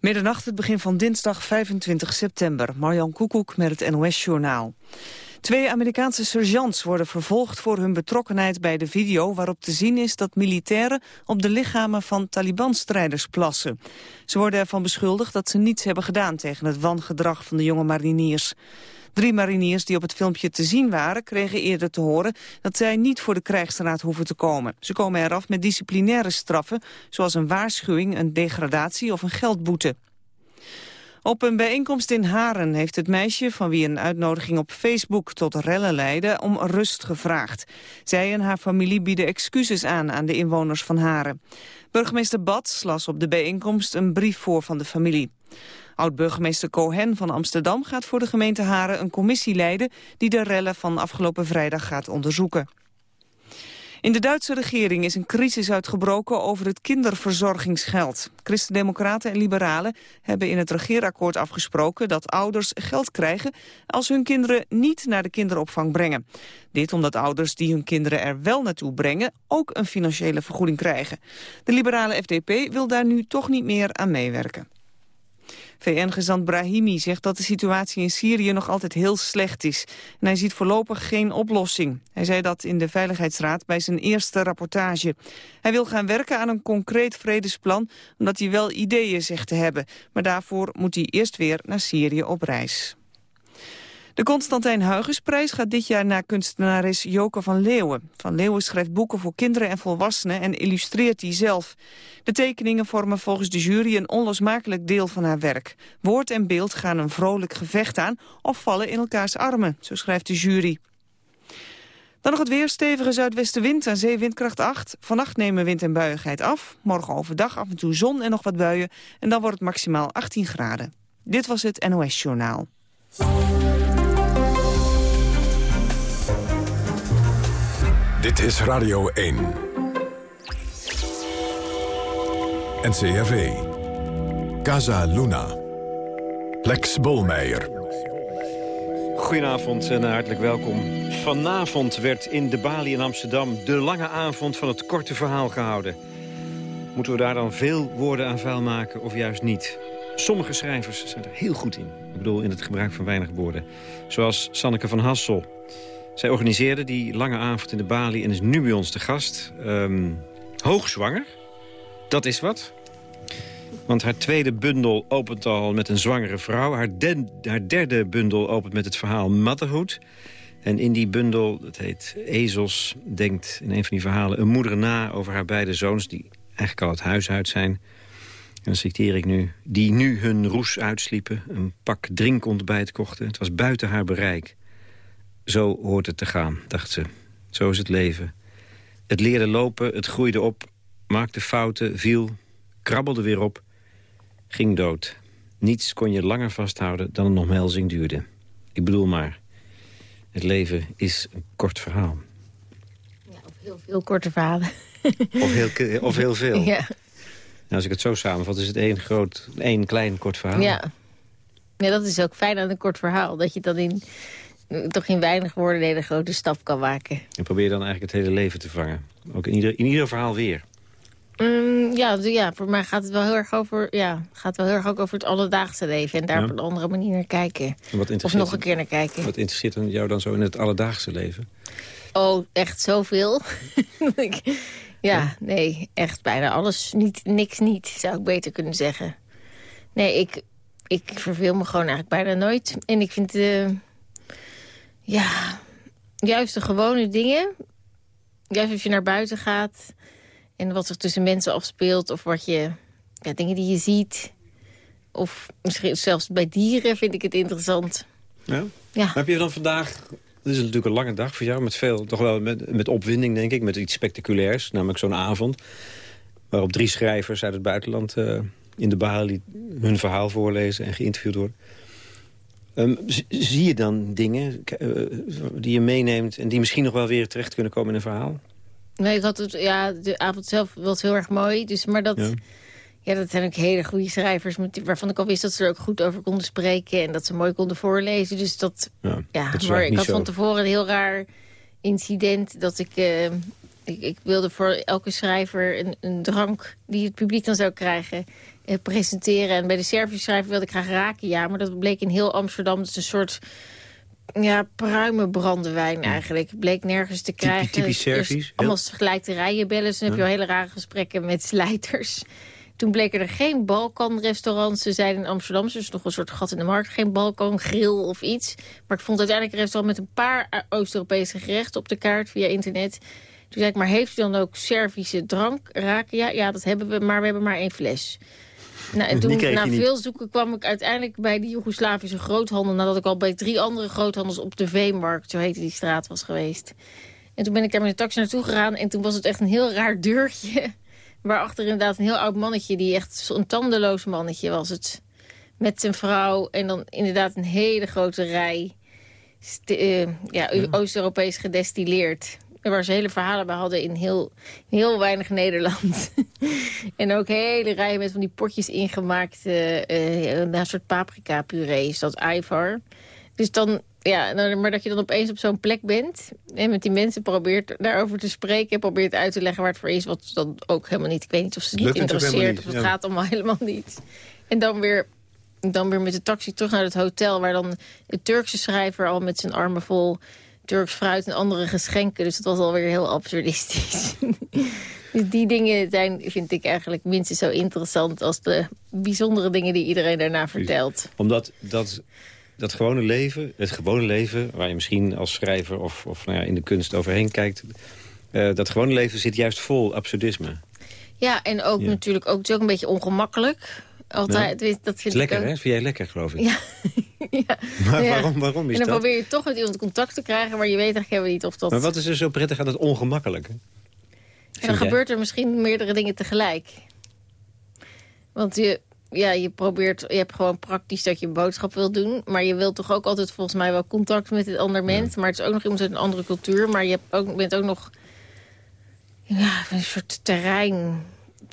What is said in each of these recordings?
Middernacht, het begin van dinsdag 25 september. Marjan Koekoek met het NOS-journaal. Twee Amerikaanse sergeants worden vervolgd voor hun betrokkenheid bij de video waarop te zien is dat militairen op de lichamen van Taliban-strijders plassen. Ze worden ervan beschuldigd dat ze niets hebben gedaan tegen het wangedrag van de jonge mariniers. Drie mariniers die op het filmpje te zien waren... kregen eerder te horen dat zij niet voor de krijgsraad hoeven te komen. Ze komen eraf met disciplinaire straffen... zoals een waarschuwing, een degradatie of een geldboete. Op een bijeenkomst in Haren heeft het meisje, van wie een uitnodiging op Facebook tot rellen leidde, om rust gevraagd. Zij en haar familie bieden excuses aan aan de inwoners van Haren. Burgemeester Bats las op de bijeenkomst een brief voor van de familie. Oud-burgemeester Cohen van Amsterdam gaat voor de gemeente Haren een commissie leiden die de rellen van afgelopen vrijdag gaat onderzoeken. In de Duitse regering is een crisis uitgebroken over het kinderverzorgingsgeld. Christen-democraten en liberalen hebben in het regeerakkoord afgesproken dat ouders geld krijgen als hun kinderen niet naar de kinderopvang brengen. Dit omdat ouders die hun kinderen er wel naartoe brengen ook een financiële vergoeding krijgen. De liberale FDP wil daar nu toch niet meer aan meewerken. VN-gezant Brahimi zegt dat de situatie in Syrië nog altijd heel slecht is. En hij ziet voorlopig geen oplossing. Hij zei dat in de Veiligheidsraad bij zijn eerste rapportage. Hij wil gaan werken aan een concreet vredesplan, omdat hij wel ideeën zegt te hebben. Maar daarvoor moet hij eerst weer naar Syrië op reis. De Constantijn Huygensprijs gaat dit jaar naar kunstenares Joke van Leeuwen. Van Leeuwen schrijft boeken voor kinderen en volwassenen en illustreert die zelf. De tekeningen vormen volgens de jury een onlosmakelijk deel van haar werk. Woord en beeld gaan een vrolijk gevecht aan of vallen in elkaars armen, zo schrijft de jury. Dan nog het weer, stevige zuidwestenwind aan zeewindkracht 8. Vannacht nemen wind en buiigheid af. Morgen overdag af en toe zon en nog wat buien. En dan wordt het maximaal 18 graden. Dit was het NOS Journaal. Dit is Radio 1. NCRV. Casa Luna. Lex Bolmeijer. Goedenavond en hartelijk welkom. Vanavond werd in de Bali in Amsterdam de lange avond van het korte verhaal gehouden. Moeten we daar dan veel woorden aan vuil maken of juist niet? Sommige schrijvers zijn er heel goed in. Ik bedoel in het gebruik van weinig woorden. Zoals Sanneke van Hassel. Zij organiseerde die lange avond in de Bali en is nu bij ons te gast. Um, hoogzwanger, dat is wat. Want haar tweede bundel opent al met een zwangere vrouw. Haar, haar derde bundel opent met het verhaal Motherhood. En in die bundel, dat heet Ezels, denkt in een van die verhalen... een moeder na over haar beide zoons die eigenlijk al het huis uit zijn. En dan citeer ik nu. Die nu hun roes uitsliepen, een pak drinkontbijt kochten. Het was buiten haar bereik. Zo hoort het te gaan, dacht ze. Zo is het leven. Het leerde lopen, het groeide op, maakte fouten, viel, krabbelde weer op, ging dood. Niets kon je langer vasthouden dan een omhelzing duurde. Ik bedoel maar, het leven is een kort verhaal. Ja, of heel veel korte verhalen. Of heel, of heel veel. Ja. Nou, als ik het zo samenvat, is het één, groot, één klein kort verhaal. Ja. ja, dat is ook fijn aan een kort verhaal. Dat je dat in toch in weinig woorden een hele grote stap kan maken. En probeer dan eigenlijk het hele leven te vangen. Ook in ieder, in ieder verhaal weer. Um, ja, ja, voor mij gaat het wel heel erg over, ja, gaat wel heel erg ook over het alledaagse leven. En daar op een andere manier naar kijken. Of nog een keer naar kijken. Wat interesseert jou dan zo in het alledaagse leven? Oh, echt zoveel. ja, nee, echt bijna alles. Niet, niks niet, zou ik beter kunnen zeggen. Nee, ik, ik verveel me gewoon eigenlijk bijna nooit. En ik vind... Uh, ja, juist de gewone dingen. Juist als je naar buiten gaat en wat zich tussen mensen afspeelt... of wat je, ja, dingen die je ziet. Of misschien zelfs bij dieren vind ik het interessant. Ja? ja. Heb je dan vandaag... Dit is natuurlijk een lange dag voor jou, met veel, toch wel met, met opwinding, denk ik. Met iets spectaculairs, namelijk zo'n avond. Waarop drie schrijvers uit het buitenland uh, in de Bali hun verhaal voorlezen en geïnterviewd worden. Um, zie je dan dingen uh, die je meeneemt... en die misschien nog wel weer terecht kunnen komen in een verhaal? Nee, ik had het, ja, de avond zelf was heel erg mooi. Dus, maar dat, ja. ja dat zijn ook hele goede schrijvers... waarvan ik al wist dat ze er ook goed over konden spreken... en dat ze mooi konden voorlezen. Dus dat, ja, ja dat maar ik had van tevoren een heel raar incident... dat ik uh, ik, ik, wilde voor elke schrijver een, een, drank die het publiek dan zou krijgen eh, presenteren. En bij de Servische schrijver wilde ik graag raken, ja. Maar dat bleek in heel Amsterdam. Is een soort ja, pruime brandewijn eigenlijk. Bleek nergens te krijgen. Typisch Servisch. Allemaal rijen bellen. Dus dan heb je al hele rare gesprekken met slijters. Toen bleken er geen Balkan-restaurants te zijn in Amsterdam. Dus nog een soort gat in de markt. Geen Balkan-grill of iets. Maar ik vond uiteindelijk een restaurant met een paar Oost-Europese gerechten op de kaart via internet. Toen zei ik, maar heeft u dan ook Servische drank raken? Ja, ja, dat hebben we, maar we hebben maar één fles. Nou, en toen, na veel zoeken kwam ik uiteindelijk bij die Joegoslavische groothandel... nadat ik al bij drie andere groothandels op de Veemarkt, zo heette die straat, was geweest. En toen ben ik daar met de taxi naartoe gegaan... en toen was het echt een heel raar deurtje... waarachter inderdaad een heel oud mannetje... die echt zo'n tandeloos mannetje was het... met zijn vrouw en dan inderdaad een hele grote rij... Uh, ja, Oost-Europees gedestilleerd waar ze hele verhalen bij hadden in heel, heel weinig Nederland. en ook hele rijen met van die potjes ingemaakt. Uh, een soort paprika puree dat Ivar. Dus dan, ja, nou, maar dat je dan opeens op zo'n plek bent... en met die mensen probeert daarover te spreken... en probeert uit te leggen waar het voor is... wat dan ook helemaal niet... ik weet niet of ze het niet interesseert... of het gaat allemaal helemaal niet. En dan weer, dan weer met de taxi terug naar het hotel... waar dan de Turkse schrijver al met zijn armen vol Turks fruit en andere geschenken. Dus het was alweer heel absurdistisch. dus die dingen zijn, vind ik eigenlijk minstens zo interessant... als de bijzondere dingen die iedereen daarna vertelt. Omdat dat, dat gewone leven, het gewone leven... waar je misschien als schrijver of, of nou ja, in de kunst overheen kijkt... Uh, dat gewone leven zit juist vol absurdisme. Ja, en ook natuurlijk ook, het is ook een beetje ongemakkelijk. Altijd, dat vind lekker, ik hè? Vind jij lekker, geloof ik? Ja. ja. Maar waarom, waarom is dat? En dan probeer je toch met iemand contact te krijgen... maar je weet eigenlijk helemaal niet of dat... Maar wat is er zo prettig aan het ongemakkelijke? En dan gebeurt er misschien meerdere dingen tegelijk. Want je, ja, je probeert, je hebt gewoon praktisch dat je een boodschap wil doen. Maar je wilt toch ook altijd volgens mij wel contact met het ander mens. Maar het is ook nog iemand uit een andere cultuur. Maar je hebt ook, bent ook nog ja, een soort terrein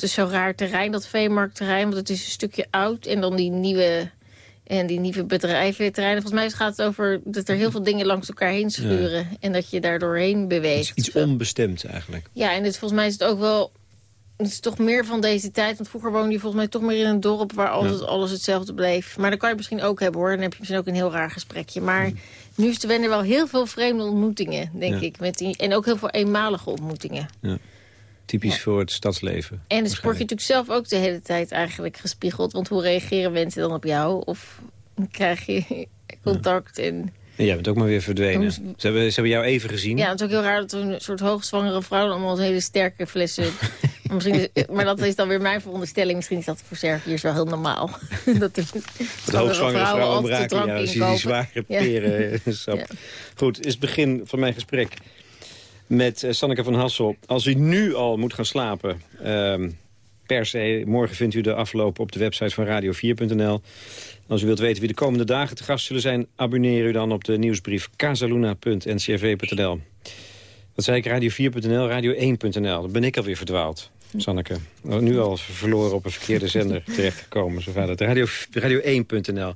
het is zo'n raar terrein, dat veemarktterrein. Want het is een stukje oud. En dan die nieuwe, en die nieuwe bedrijven, terreinen. Volgens mij gaat het over dat er heel veel dingen langs elkaar heen schuren. En dat je daar doorheen beweegt. Iets, onbestemd eigenlijk. Ja, en het, volgens mij is het ook wel... Het is toch meer van deze tijd. Want vroeger woonde je volgens mij toch meer in een dorp... waar alles, alles hetzelfde bleef. Maar dat kan je misschien ook hebben, hoor. Dan heb je misschien ook een heel raar gesprekje. Maar nu is er wel heel veel vreemde ontmoetingen, denk ik. Met die, en ook heel veel eenmalige ontmoetingen. Ja. Typisch voor het stadsleven. En dus word je natuurlijk zelf ook de hele tijd eigenlijk gespiegeld. Want hoe reageren mensen dan op jou? Of krijg je contact en... En jij bent ook maar weer verdwenen. Ze hebben, ze hebben jou even gezien. Ja, het is ook heel raar dat een soort hoogzwangere vrouw... allemaal hele sterke flessen... maar, misschien maar dat is dan weer mijn veronderstelling. Misschien is dat voor Serviërs wel heel normaal. dat de hoogzwangere vrouwen braken, ja, die, die zware peren. Ja. Goed, is het begin van mijn gesprek met uh, Sanneke van Hassel. Als u nu al moet gaan slapen, uh, per se, morgen vindt u de afloop op de website van radio4.nl. Als u wilt weten wie de komende dagen te gast zullen zijn... abonneer u dan op de nieuwsbrief casaluna.ncrv.nl. Wat zei ik? Radio4.nl, Radio1.nl. Dan ben ik alweer verdwaald, Sanneke. Nu al verloren op een verkeerde zender terechtgekomen. Zo het. Radio, radio1.nl.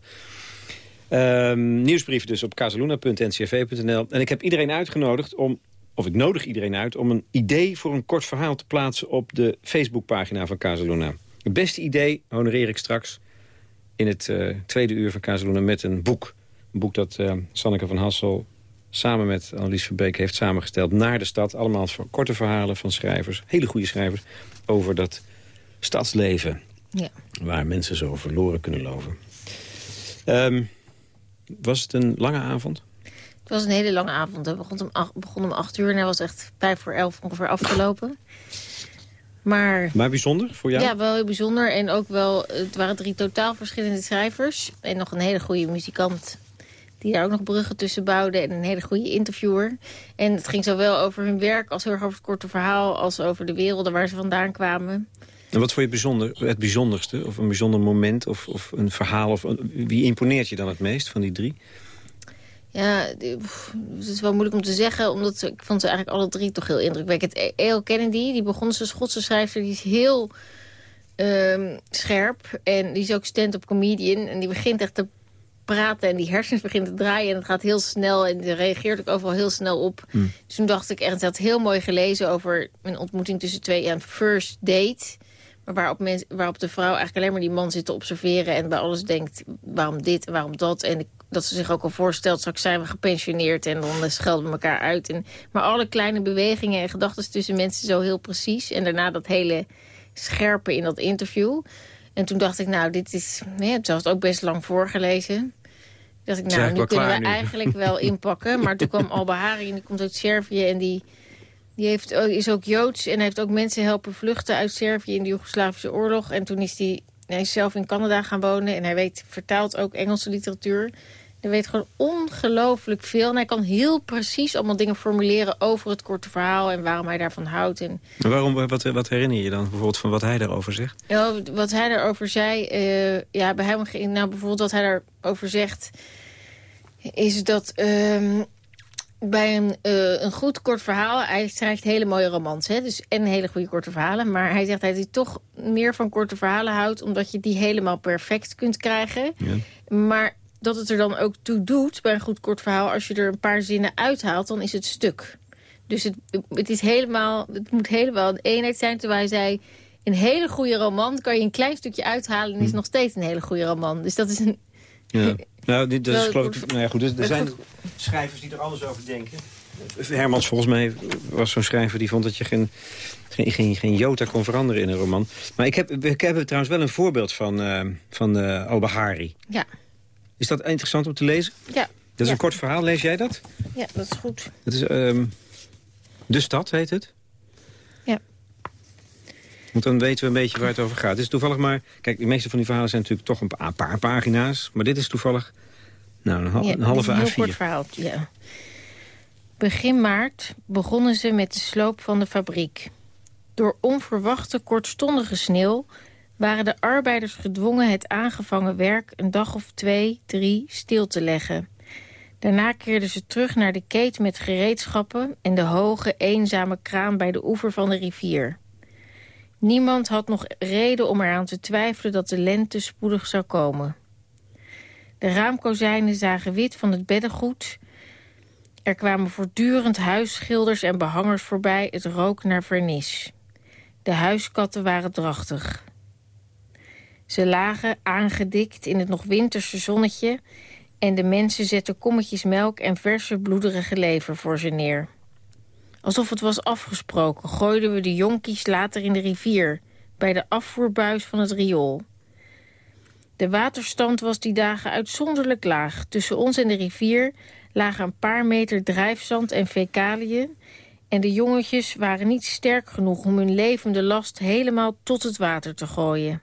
Ehm, nieuwsbrief dus op casaluna.ncrv.nl. En ik heb iedereen uitgenodigd om of ik nodig iedereen uit om een idee voor een kort verhaal te plaatsen op de Facebookpagina van Casaluna. Het beste idee honoreer ik straks in het uh, tweede uur van Casaluna met een boek. Een boek dat uh, Sanneke van Hassel samen met Annelies Verbeek heeft samengesteld naar de stad. Allemaal korte verhalen van schrijvers, hele goede schrijvers, over dat stadsleven. Ja. Waar mensen zo verloren kunnen lopen. Um, was het een lange avond? Het was een hele lange avond. We begon om, acht, begon om acht uur en hij was echt vijf voor elf ongeveer afgelopen. Maar, maar bijzonder voor jou? Ja, wel heel bijzonder. En ook wel, het waren drie totaal verschillende schrijvers. En nog een hele goede muzikant die daar ook nog bruggen tussen bouwde. En een hele goede interviewer. En het ging zowel over hun werk als heel erg over het korte verhaal... als over de werelden waar ze vandaan kwamen. En wat vond je bijzonder, het bijzonderste? Of een bijzonder moment of, of een verhaal? Of, wie imponeert je dan het meest van die drie? Ja, het is wel moeilijk om te zeggen, omdat ik vond ze eigenlijk alle drie toch heel indrukwekkend. E.L. Kennedy, die begon als een Schotse schrijver, die is heel um, scherp. En die is ook stand-up comedian. En die begint echt te praten en die hersens beginnen te draaien. En het gaat heel snel en er reageert ook overal heel snel op. Hmm. Dus toen dacht ik echt, het had heel mooi gelezen over een ontmoeting tussen twee, een first date. Maar waarop, mensen, waarop de vrouw eigenlijk alleen maar die man zit te observeren en bij alles denkt, waarom dit en waarom dat. En ik- dat ze zich ook al voorstelt, straks zijn we gepensioneerd en dan eh, schelden we elkaar uit. En, maar alle kleine bewegingen en gedachten tussen mensen zo heel precies. En daarna dat hele scherpe in dat interview. En toen dacht ik, nou, dit is... Ja, het was ook best lang voorgelezen. Toen dacht ik, nou, nu kunnen we nu. eigenlijk wel inpakken. Maar toen kwam Al-Bahari en die komt uit Servië... en die, die heeft, is ook Joods en heeft ook mensen helpen vluchten uit Servië... in de Joegoslavische oorlog. En toen is hij, hij is zelf in Canada gaan wonen... en hij weet, vertaalt ook Engelse literatuur... Hij weet gewoon ongelooflijk veel. En hij kan heel precies allemaal dingen formuleren over het korte verhaal... en waarom hij daarvan houdt. En Waarom, wat, wat herinner je je dan bijvoorbeeld van wat hij daarover zegt? ja, wat hij daarover zei, eh, ja, bij hem ging nou bijvoorbeeld wat hij daarover zegt, is dat ehm, bij een, eh, een goed kort verhaal, hij schrijft hele mooie romans, hè, dus en hele goede korte verhalen, maar hij zegt dat hij toch meer van korte verhalen houdt, omdat je die helemaal perfect kunt krijgen, Ja. maar dat het er dan ook toe doet bij een goed kort verhaal, als je er een paar zinnen uithaalt, dan is het stuk. Dus het, het, is helemaal, het moet helemaal een eenheid zijn. Terwijl hij zei, een hele goede roman kan je een klein stukje uithalen... en is Hm. nog steeds een hele goede roman. Dus dat is een... Ja. Nou, dit, dat is geloof ik... Nou ja, goed, dus er zijn schrijvers die er anders over denken. Hermans volgens mij was zo'n schrijver die vond dat je geen, geen, geen, geen jota kon veranderen in een roman. Maar ik heb, ik heb trouwens wel een voorbeeld van, eh van eh Al-Bahari. Ja, Is dat interessant om te lezen? ja, Dat is Ja. een kort verhaal, lees jij dat? ja dat is goed. Dat is ehm, De Stad, heet het. Ja. Want dan weten we een beetje waar het over gaat. Het is toevallig maar... Kijk, de meeste van die verhalen zijn natuurlijk toch een pa- een paar pagina's. Maar dit is toevallig nou, een, hal- Ja, een halve is een heel A4. kort verhaal, ja. Begin maart begonnen ze met de sloop van de fabriek. Door onverwachte kortstondige sneeuw waren de arbeiders gedwongen het aangevangen werk een dag of twee, drie stil te leggen. Daarna keerden ze terug naar de keet met gereedschappen en de hoge, eenzame kraan bij de oever van de rivier. Niemand had nog reden om eraan te twijfelen dat de lente spoedig zou komen. De raamkozijnen zagen wit van het beddengoed. Er kwamen voortdurend huisschilders en behangers voorbij. Het rook naar vernis. De huiskatten waren drachtig. Ze lagen aangedikt in het nog winterse zonnetje... en de mensen zetten kommetjes melk en verse bloederige lever voor ze neer. Alsof het was afgesproken gooiden we de jonkies later in de rivier... bij de afvoerbuis van het riool. De waterstand was die dagen uitzonderlijk laag. Tussen ons en de rivier lagen een paar meter drijfzand en fecaliën... en de jongetjes waren niet sterk genoeg om hun levende last helemaal tot het water te gooien.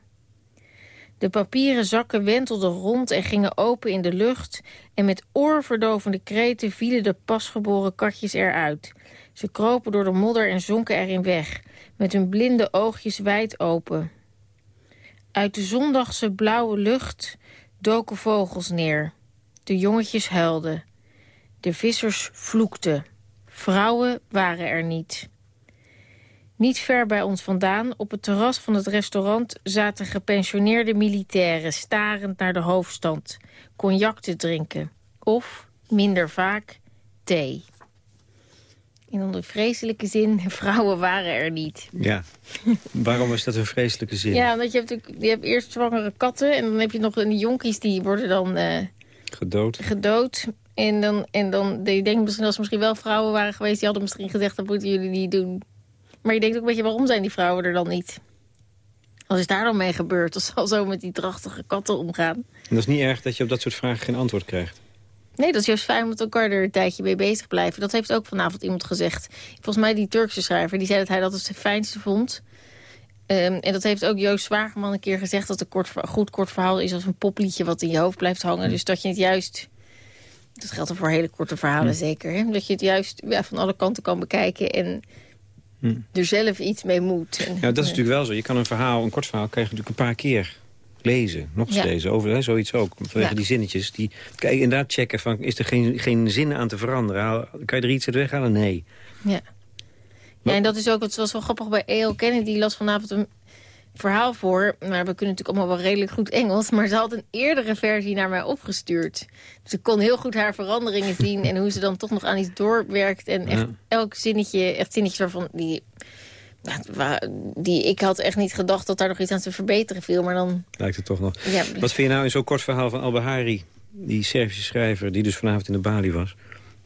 De papieren zakken wentelden rond en gingen open in de lucht... en met oorverdovende kreten vielen de pasgeboren katjes eruit. Ze kropen door de modder en zonken erin weg... met hun blinde oogjes wijd open. Uit de zondagse blauwe lucht doken vogels neer. De jongetjes huilden. De vissers vloekten. Vrouwen waren er niet. Niet ver bij ons vandaan, op het terras van het restaurant... zaten gepensioneerde militairen starend naar de hoofdstand... cognac te drinken. Of, minder vaak, thee. In onder vreselijke zin, vrouwen waren er niet. Ja. Waarom is dat een vreselijke zin? Ja, want je hebt, natuurlijk, je hebt eerst zwangere katten... en dan heb je nog een jonkies die worden dan eh, Gedood. gedood. En dan, en dan je denkt misschien als er misschien wel vrouwen waren geweest... die hadden misschien gezegd, dat moeten jullie niet doen. Maar je denkt ook een beetje, waarom zijn die vrouwen er dan niet? Wat is daar dan mee gebeurd? Als ze al zo met die drachtige katten omgaan. En dat is niet erg dat je op dat soort vragen geen antwoord krijgt. Nee, dat is juist fijn om met elkaar er een tijdje mee bezig blijven. Dat heeft ook vanavond iemand gezegd. Volgens mij die Turkse schrijver, die zei dat hij dat het fijnste vond. Ehm, en dat heeft ook Joost Zwageman een keer gezegd... dat een kort, goed kort verhaal is als een popliedje wat in je hoofd blijft hangen. Dus dat je het juist... Dat geldt voor hele korte verhalen zeker. Hè? Dat je het juist ja, van alle kanten kan bekijken... en er zelf iets mee moet. En, Ja, dat is natuurlijk wel zo. Je kan een verhaal, een kort verhaal, kan je natuurlijk een paar keer lezen. Nog eens Ja. lezen. Over, hè, zoiets ook. Vanwege Ja. die zinnetjes. Die, kijk, inderdaad checken van, is er geen, geen zin aan te veranderen? Kan je er iets uit weghalen? Nee. Ja. ja, en dat is ook, het was wel grappig bij E.L. Kennedy. Die las vanavond een verhaal voor. Maar we kunnen natuurlijk allemaal wel redelijk goed Engels. Maar ze had een eerdere versie naar mij opgestuurd. Dus ik kon heel goed haar veranderingen zien. En hoe ze dan toch nog aan iets doorwerkt. En echt elk zinnetje, echt zinnetjes waarvan die... Die, ik had echt niet gedacht dat daar nog iets aan te verbeteren viel. Maar dan... Lijkt het toch nog. Ja, Wat vind je nou in zo'n kort verhaal van Al-Bahari... die Servische schrijver die dus vanavond in de Bali was...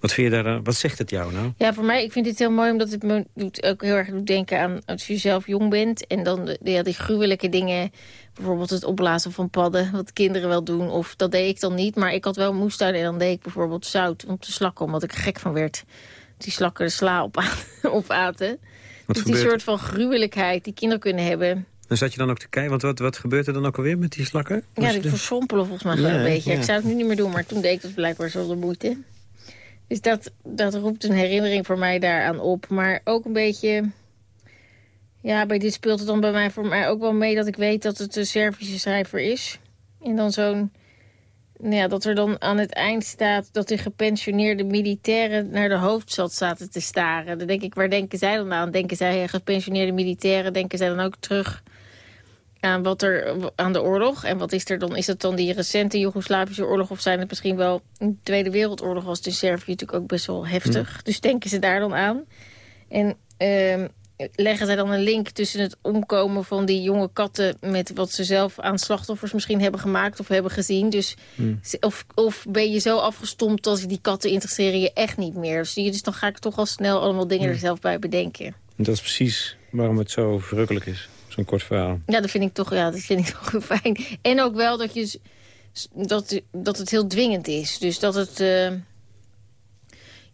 Wat, vind je daar, wat zegt het jou nou? Ja, voor mij, ik vind dit heel mooi omdat het me doet, ook heel erg doet denken aan als je zelf jong bent. En dan ja, die gruwelijke dingen, bijvoorbeeld het opblazen van padden, wat kinderen wel doen. Of dat deed ik dan niet, maar ik had wel moestuin en dan deed ik bijvoorbeeld zout om te slakken, omdat ik gek van werd. Die slakken de sla op, aten. Wat dus die soort van gruwelijkheid die kinderen kunnen hebben. Dan zat je dan ook te kijken, want wat, wat gebeurt er dan ook alweer met die slakken? Ja, die versompelen volgens mij een beetje. Ik zou het nu niet meer doen, maar toen deed ik dat blijkbaar zonder moeite. Dus dat, dat roept een herinnering voor mij daaraan op. Maar ook een beetje... Ja, bij dit speelt het dan bij mij voor mij ook wel mee... dat ik weet dat het een Servische schrijver is. En dan zo'n... Nou ja, dat er dan aan het eind staat dat de gepensioneerde militairen naar de hoofdstad zaten te staren. Dan denk ik, waar denken zij dan aan? Denken zij gepensioneerde militairen, denken zij dan ook terug aan wat er aan de oorlog. En wat is er dan? Is het dan die recente Joegoslavische oorlog? Of zijn het misschien wel de Tweede Wereldoorlog als de Servië natuurlijk ook best wel heftig. Dus denken ze daar dan aan? En uh, leggen zij dan een link tussen het omkomen van die jonge katten... met wat ze zelf aan slachtoffers misschien hebben gemaakt of hebben gezien. Dus of, of ben je zo afgestompt als die katten interesseren je echt niet meer. Dus, dus dan ga ik toch al snel allemaal dingen er zelf bij bedenken. En dat is precies waarom het zo verrukkelijk is. Zo'n kort verhaal. Ja, dat vind ik toch, ja, dat vind ik toch heel fijn. En ook wel dat, je, dat, dat het heel dwingend is. Dus dat het... Uh,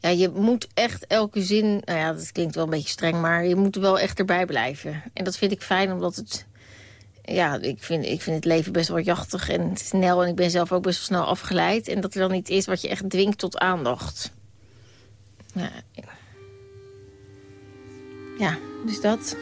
ja, je moet echt elke zin... Nou ja, dat klinkt wel een beetje streng, maar je moet wel echt erbij blijven. En dat vind ik fijn, omdat het... Ja, ik vind, ik vind het leven best wel jachtig en snel. En ik ben zelf ook best wel snel afgeleid. En dat er dan iets is wat je echt dwingt tot aandacht. Ja, ja dus dat...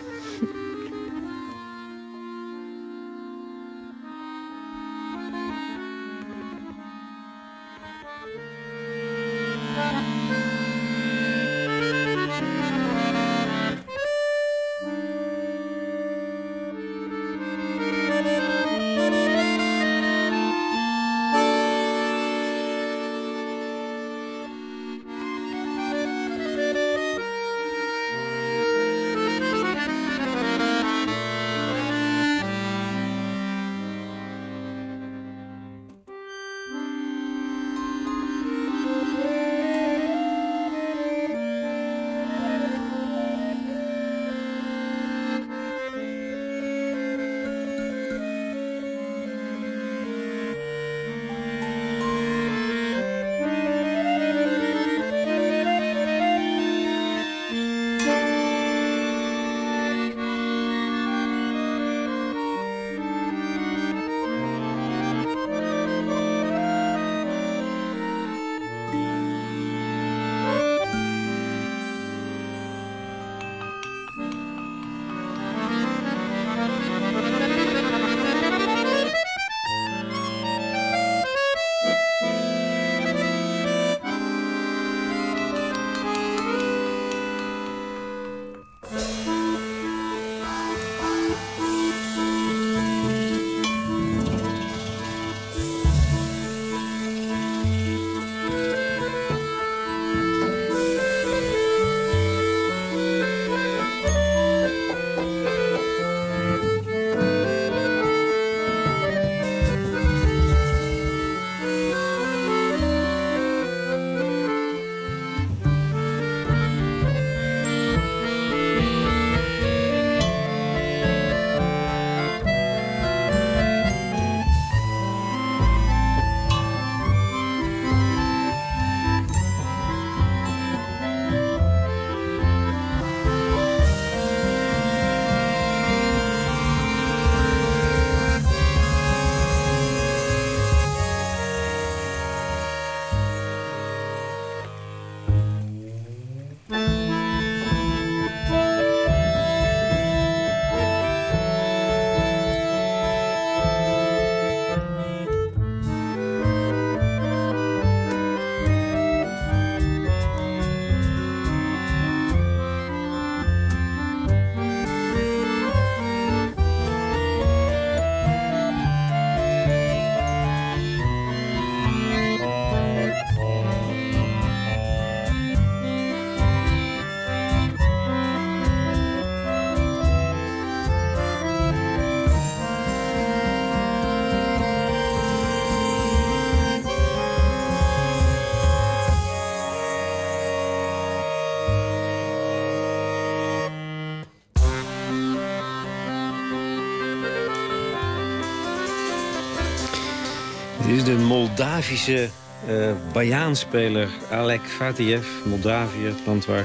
de Moldavische uh, Bajaanspeler Alek Fatiev. Moldavië, het land waar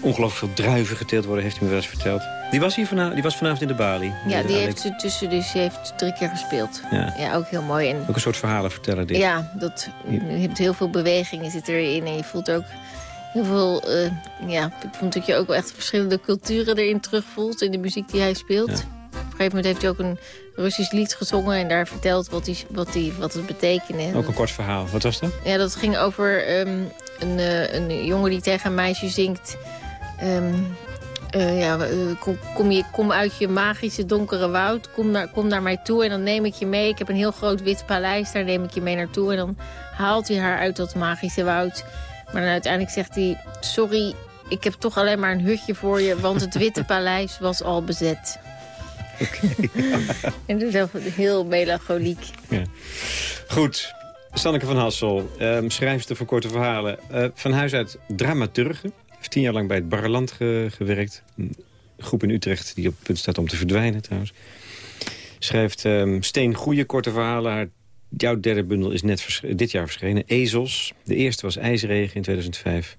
ongelooflijk veel druiven geteeld worden, heeft hij me wel eens verteld. Die was, hier vanavond, die was vanavond in de Bali. Ja, die heeft ze tussen, dus die heeft drie keer gespeeld. Ja, ja ook heel mooi. En, ook een soort verhalen vertellen dit. Ja, dat, je hebt heel veel bewegingen zit erin en je voelt ook heel veel... Uh, ja, ik vond dat je ook wel echt verschillende culturen erin terugvoelt in de muziek die hij speelt. Ja gegeven moment heeft hij ook een Russisch lied gezongen... en daar verteld wat, die, wat, die, wat het betekende. Ook een kort verhaal. Wat was dat? Ja, dat ging over ehm, een, uh, een jongen die tegen een meisje zingt... Ehm, uh, ja, eh, kom, kom, je, kom uit je magische donkere woud, kom naar, kom naar mij toe en dan neem ik je mee. Ik heb een heel groot wit paleis, daar neem ik je mee naartoe. En dan haalt hij haar uit dat magische woud. Maar dan uiteindelijk zegt hij, sorry, ik heb toch alleen maar een hutje voor je... want het witte paleis was al bezet. En dat is heel melancholiek. Ja. Goed, Sanneke van Hassel, um, schrijfster van korte verhalen. Uh, van huis uit dramaturge. Heeft tien jaar lang bij het Barreland gewerkt. Een groep in Utrecht die op het punt staat om te verdwijnen trouwens. Schrijft um, Steen goede korte verhalen. Haar, jouw derde bundel is net dit jaar verschenen. Ezels. De eerste was IJsregen in 2005.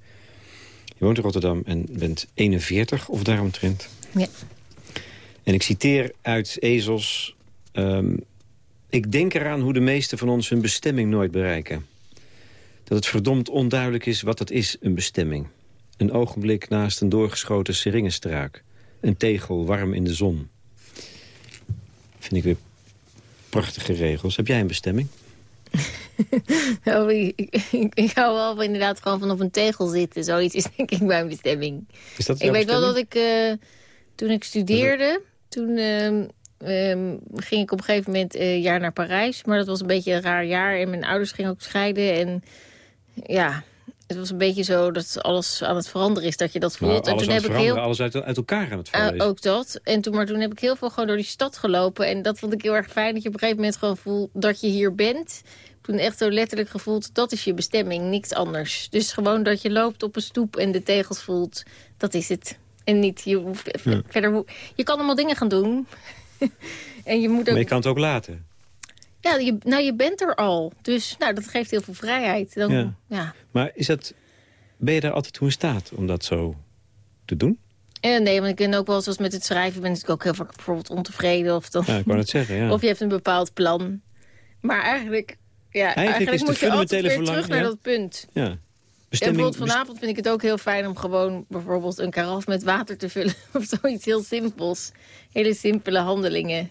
Je woont in Rotterdam en bent 41 of daaromtrent. Ja. En ik citeer uit Ezels... Um, ik denk eraan hoe de meesten van ons hun bestemming nooit bereiken. Dat het verdomd onduidelijk is wat het is, een bestemming. Een ogenblik naast een doorgeschoten seringenstruik. Een tegel warm in de zon. Vind ik weer prachtige regels. Heb jij een bestemming? nou, ik, ik, hou wel inderdaad gewoon van op een tegel zitten. Zoiets is denk ik mijn bestemming. Is dat ik weet wel dat ik, uh, toen ik studeerde... Toen uh, ging ik op een gegeven moment een uh, jaar naar Parijs. Maar dat was een beetje een raar jaar. En mijn ouders gingen ook scheiden. En ja, het was een beetje zo dat alles aan het veranderen is, dat je dat voelt. Nou, en toen heb ik heel alles uit, uit, elkaar aan het vallen uh, ook dat. En toen, maar toen heb ik heel veel gewoon door die stad gelopen. En dat vond ik heel erg fijn, dat je op een gegeven moment gewoon voelt dat je hier bent. Toen echt zo letterlijk gevoeld, dat is je bestemming, niks anders. Dus gewoon dat je loopt op een stoep en de tegels voelt, dat is het. En niet, je hoeft verder... Je kan allemaal dingen gaan doen. en je moet ook... Maar je kan het ook laten. Ja, je, nou, je bent er al. Dus nou, dat geeft heel veel vrijheid. Dan, ja. ja. Maar is dat, ben je daar altijd toe in staat om dat zo te doen? Eh, nee, want ik ben ook wel zoals met het schrijven... ben ik ook heel vaak bijvoorbeeld ontevreden. Of, dan, ja, ik wou het zeggen, ja. of je hebt een bepaald plan. Maar eigenlijk, ja, eigenlijk, eigenlijk moet je altijd weer terug naar dat punt. Ja. Bestemming... En bijvoorbeeld vanavond vind ik het ook heel fijn om gewoon bijvoorbeeld een karaf met water te vullen. Of zoiets heel simpels. Hele simpele handelingen.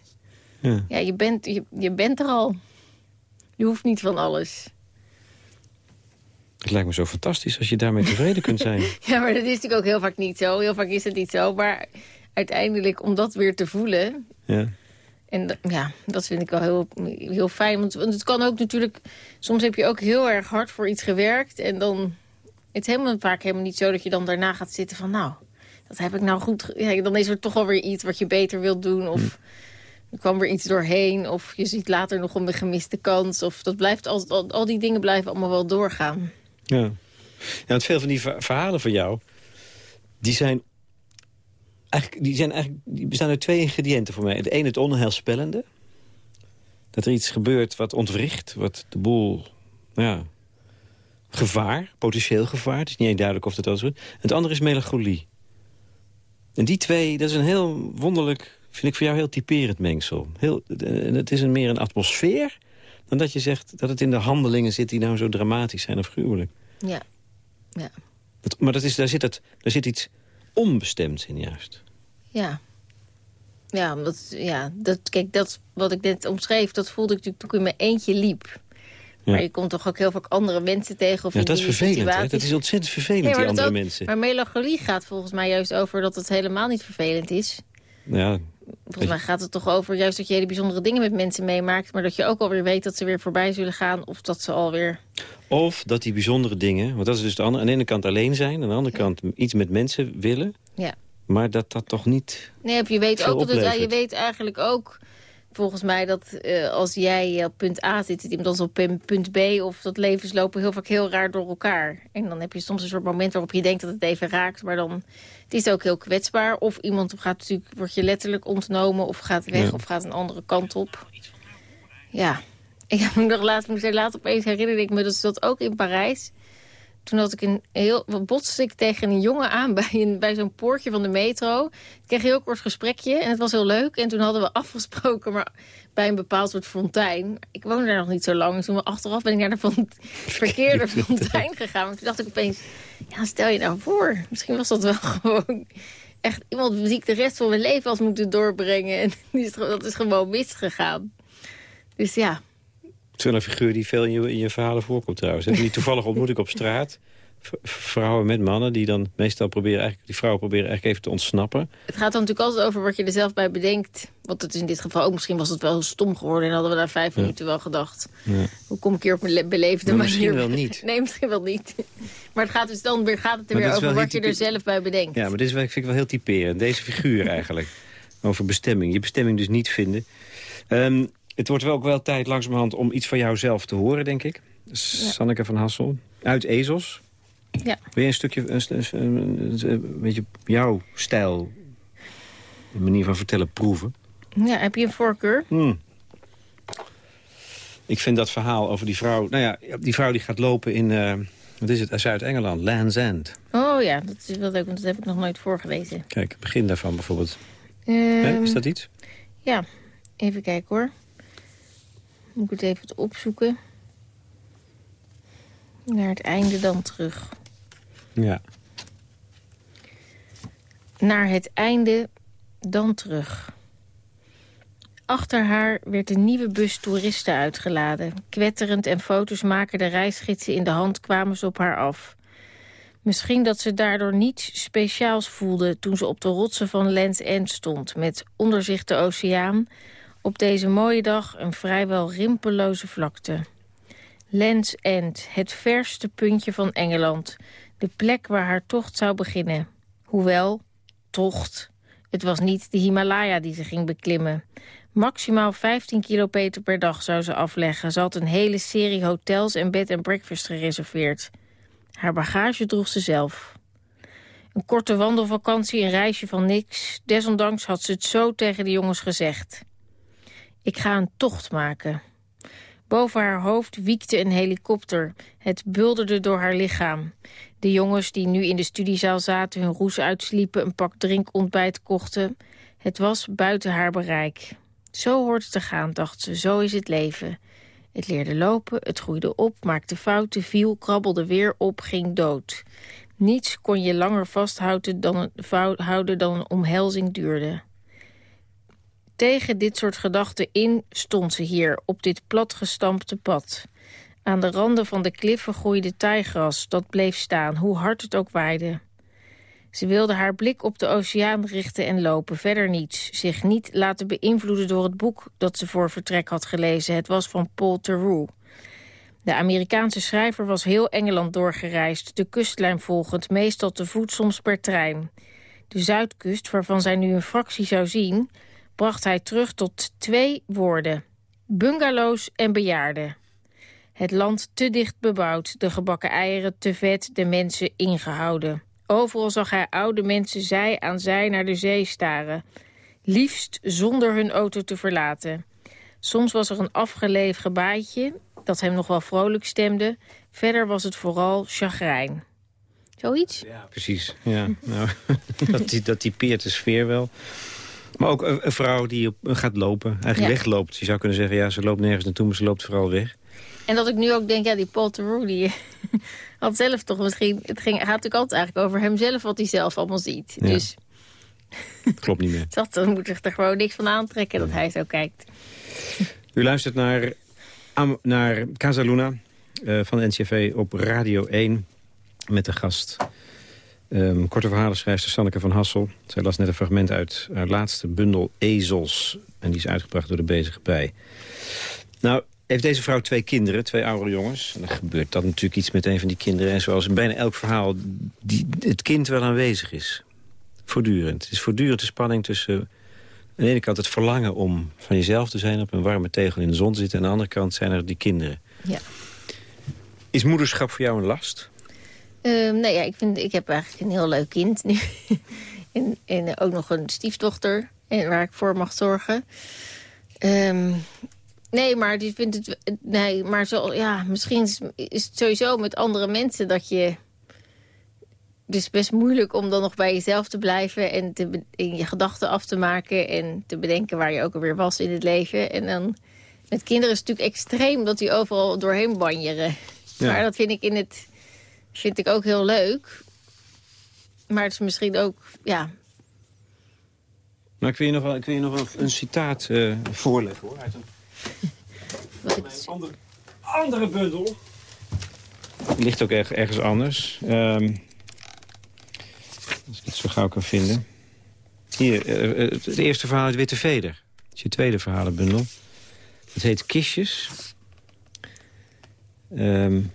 Ja, ja je, bent, je, je bent er al. Je hoeft niet van alles. Het lijkt me zo fantastisch als je daarmee tevreden kunt zijn. ja, maar dat is natuurlijk ook heel vaak niet zo. Heel vaak is het niet zo. Maar uiteindelijk om dat weer te voelen... Ja. En ja, dat vind ik wel heel, heel fijn. Want, want het kan ook natuurlijk... Soms heb je ook heel erg hard voor iets gewerkt. En dan het is helemaal vaak helemaal niet zo dat je dan daarna gaat zitten van... nou, dat heb ik nou goed... Ja, dan is er toch alweer iets wat je beter wilt doen. Of hm. er kwam weer iets doorheen. Of je ziet later nog een gemiste kans. Of dat blijft al, al, al die dingen blijven allemaal wel doorgaan. Ja. ja, want veel van die verhalen van jou... die zijn eigenlijk, die, zijn eigenlijk, die bestaan uit twee ingrediënten voor mij. Het ene het onheilspellende. Dat er iets gebeurt wat ontwricht, wat de boel nou ja, gevaar, potentieel gevaar. Het is niet eens duidelijk of dat zo is. Het andere is melancholie. En die twee, dat is een heel wonderlijk, vind ik voor jou heel typerend mengsel. Heel, het is een, meer een atmosfeer dan dat je zegt dat het in de handelingen zit... die nou zo dramatisch zijn of gruwelijk. Ja, ja. maar dat is, daar, zit het, daar zit iets onbestemds in juist. Ja. Ja, omdat, ja dat, kijk, dat wat ik net omschreef... dat voelde ik natuurlijk toen ik in mijn eentje liep. Maar je komt toch ook heel vaak andere mensen tegen. Of ja, dat is vervelend, hè? Dat is ontzettend vervelend, die andere mensen. Maar melancholie gaat volgens mij juist over dat het helemaal niet vervelend is. Ja. Volgens mij gaat het toch over juist dat je hele bijzondere dingen met mensen meemaakt... maar dat je ook alweer weet dat ze weer voorbij zullen gaan... of dat ze alweer... Of dat die bijzondere dingen, want dat is dus de andere, aan de ene kant alleen zijn... aan de andere kant iets met mensen willen... Ja. maar dat dat toch niet Nee, je weet ook dat het, je weet eigenlijk ook volgens mij dat uh, als jij op punt A zit, zit iemand op punt B... of dat levens lopen heel vaak heel raar door elkaar. En dan heb je soms een soort moment waarop je denkt dat het even raakt... maar dan het is ook heel kwetsbaar. Of iemand gaat natuurlijk, wordt je letterlijk ontnomen of gaat weg... of gaat een andere kant op. Ja, Ik heb me nog later, moest er later opeens herinneren ik me dat ze dat ook in Parijs. Toen had ik een heel, botste ik tegen een jongen aan bij, een, bij zo'n poortje van de metro. Ik kreeg een heel kort gesprekje en het was heel leuk. En toen hadden we afgesproken maar bij een bepaald soort fontein. Ik woonde daar nog niet zo lang. Dus toen achteraf ben ik naar de verkeerde fontein gegaan. Maar toen dacht ik opeens, ja, stel je nou voor. Misschien was dat wel gewoon echt iemand die ik de rest van mijn leven had moeten doorbrengen. En dat is gewoon misgegaan. Dus ja. Een figuur die veel in je, in je verhalen voorkomt trouwens. Die toevallig ontmoet ik op straat vrouwen met mannen die dan meestal proberen eigenlijk, die vrouwen proberen eigenlijk even te ontsnappen. Het gaat dan natuurlijk altijd over wat je er zelf bij bedenkt. Want het is in dit geval ook, misschien was het wel stom geworden en hadden we daar vijf minuten wel gedacht. Ja. Hoe kom ik hier op mijn beleefde manier? Misschien wel niet. Nee, misschien wel niet. Maar het gaat dus dan weer, gaat het er weer over wat je er zelf bij bedenkt. Ja, maar dit is, vind ik wel heel typerend. Deze figuur eigenlijk. over bestemming. Je bestemming dus niet vinden. Um, het wordt wel ook wel tijd langzamerhand om iets van jou zelf te horen, denk ik. Sanneke van Hassel. Uit Ezels. Ja. Wil je een stukje, een, een, een beetje jouw stijl, manier van vertellen, proeven? Ja, heb je een voorkeur? Hmm. Ik vind dat verhaal over die vrouw... Nou ja, die vrouw die gaat lopen in... Uh, wat is het? Zuid-Engeland, Land's End. Oh ja, dat is wel leuk, want dat heb ik nog nooit voorgelezen. Kijk, het begin daarvan bijvoorbeeld. Um, is dat iets? Ja, even kijken hoor. Moet ik het even opzoeken. Naar het einde dan terug. Ja. Naar het einde dan terug. Achter haar werd een nieuwe bus toeristen uitgeladen. Kwetterend en foto's maken de reisgidsen in de hand kwamen ze op haar af. Misschien dat ze daardoor niets speciaals voelde toen ze op de rotsen van Lens End stond... met onder zich de oceaan, op deze mooie dag een vrijwel rimpeloze vlakte. Lens End, het verste puntje van Engeland. De plek waar haar tocht zou beginnen. Hoewel, tocht, het was niet de Himalaya die ze ging beklimmen. Maximaal 15 kilometer per dag zou ze afleggen. Ze had een hele serie hotels en bed and breakfast gereserveerd. Haar bagage droeg ze zelf. Een korte wandelvakantie, een reisje van niks. Desondanks had ze het zo tegen de jongens gezegd. Ik ga een tocht maken. Boven haar hoofd wiekte een helikopter. Het bulderde door haar lichaam. De jongens die nu in de studiezaal zaten, hun roes uitsliepen... een pak drinkontbijt kochten. Het was buiten haar bereik. Zo hoort het te gaan, dacht ze. Zo is het leven. Het leerde lopen, het groeide op, maakte fouten, viel, krabbelde weer op, ging dood. Niets kon je langer vasthouden dan een, dan een omhelzing duurde. Tegen dit soort gedachten in stond ze hier, op dit platgestampte pad. Aan de randen van de kliffen groeide tijgras, dat bleef staan, hoe hard het ook waaide. Ze wilde haar blik op de oceaan richten en lopen, verder niets. Zich niet laten beïnvloeden door het boek dat ze voor vertrek had gelezen. Het was van Paul Theroux. De Amerikaanse schrijver was heel Engeland doorgereisd, de kustlijn volgend, meestal te voet, soms per trein. De zuidkust, waarvan zij nu een fractie zou zien, bracht hij terug tot twee woorden. Bungalows en bejaarden. Het land te dicht bebouwd, de gebakken eieren te vet, de mensen ingehouden. Overal zag hij oude mensen zij aan zij naar de zee staren. Liefst zonder hun auto te verlaten. Soms was er een afgeleefd gebaatje dat hem nog wel vrolijk stemde. Verder was het vooral chagrijn. Zoiets? Ja, precies. Ja, nou, dat, dat typeert de sfeer wel. Maar ook een, vrouw die gaat lopen, eigenlijk wegloopt. Je zou kunnen zeggen, ja, ze loopt nergens naartoe, maar ze loopt vooral weg. En dat ik nu ook denk, ja, die Paul Theroux, die had zelf toch misschien... Het ging, gaat natuurlijk altijd eigenlijk over hemzelf, wat hij zelf allemaal ziet. Ja. Dus... Klopt niet meer. dat, dan moet zich er gewoon niks van aantrekken dat hij zo kijkt. U luistert naar, naar Casaluna uh, van de NCV op Radio 1 met de gast Um, korte verhalenschrijfster Sanneke van Hassel. Zij las net een fragment uit haar laatste bundel Ezels. En die is uitgebracht door de Bezige Bij. Nou, heeft deze vrouw twee kinderen, twee oudere jongens. En dan gebeurt dan natuurlijk iets met een van die kinderen. En zoals in bijna elk verhaal die, het kind wel aanwezig is. Voortdurend. Het is voortdurend de spanning tussen... aan de ene kant het verlangen om van jezelf te zijn... op een warme tegel in de zon te zitten. En aan de andere kant zijn er die kinderen. Ja. Is moederschap voor jou een last? Um, nou ja, ik, vind, ik heb eigenlijk een heel leuk kind nu. en, en ook nog een stiefdochter waar ik voor mag zorgen. Um, Nee, maar die vindt het... Nee, maar zo, ja, misschien is, is het sowieso met andere mensen dat je... Dus best moeilijk om dan nog bij jezelf te blijven... en te, in je gedachten af te maken... en te bedenken waar je ook alweer was in het leven. En dan met kinderen is het natuurlijk extreem... dat die overal doorheen banjeren. Maar dat vind ik, in het, vind ik ook heel leuk. Maar het is misschien ook... Ja, maar ik wil je nog wel, ik wil je nog wel een citaat uh, voorleggen, hoor. Uit een, een andere, andere bundel. Die ligt ook erg, ergens anders. Um, als ik het zo gauw kan vinden. Hier, uh, het eerste verhaal uit Witte Veder. Dat is je tweede verhalenbundel. Het heet Kistjes. Um,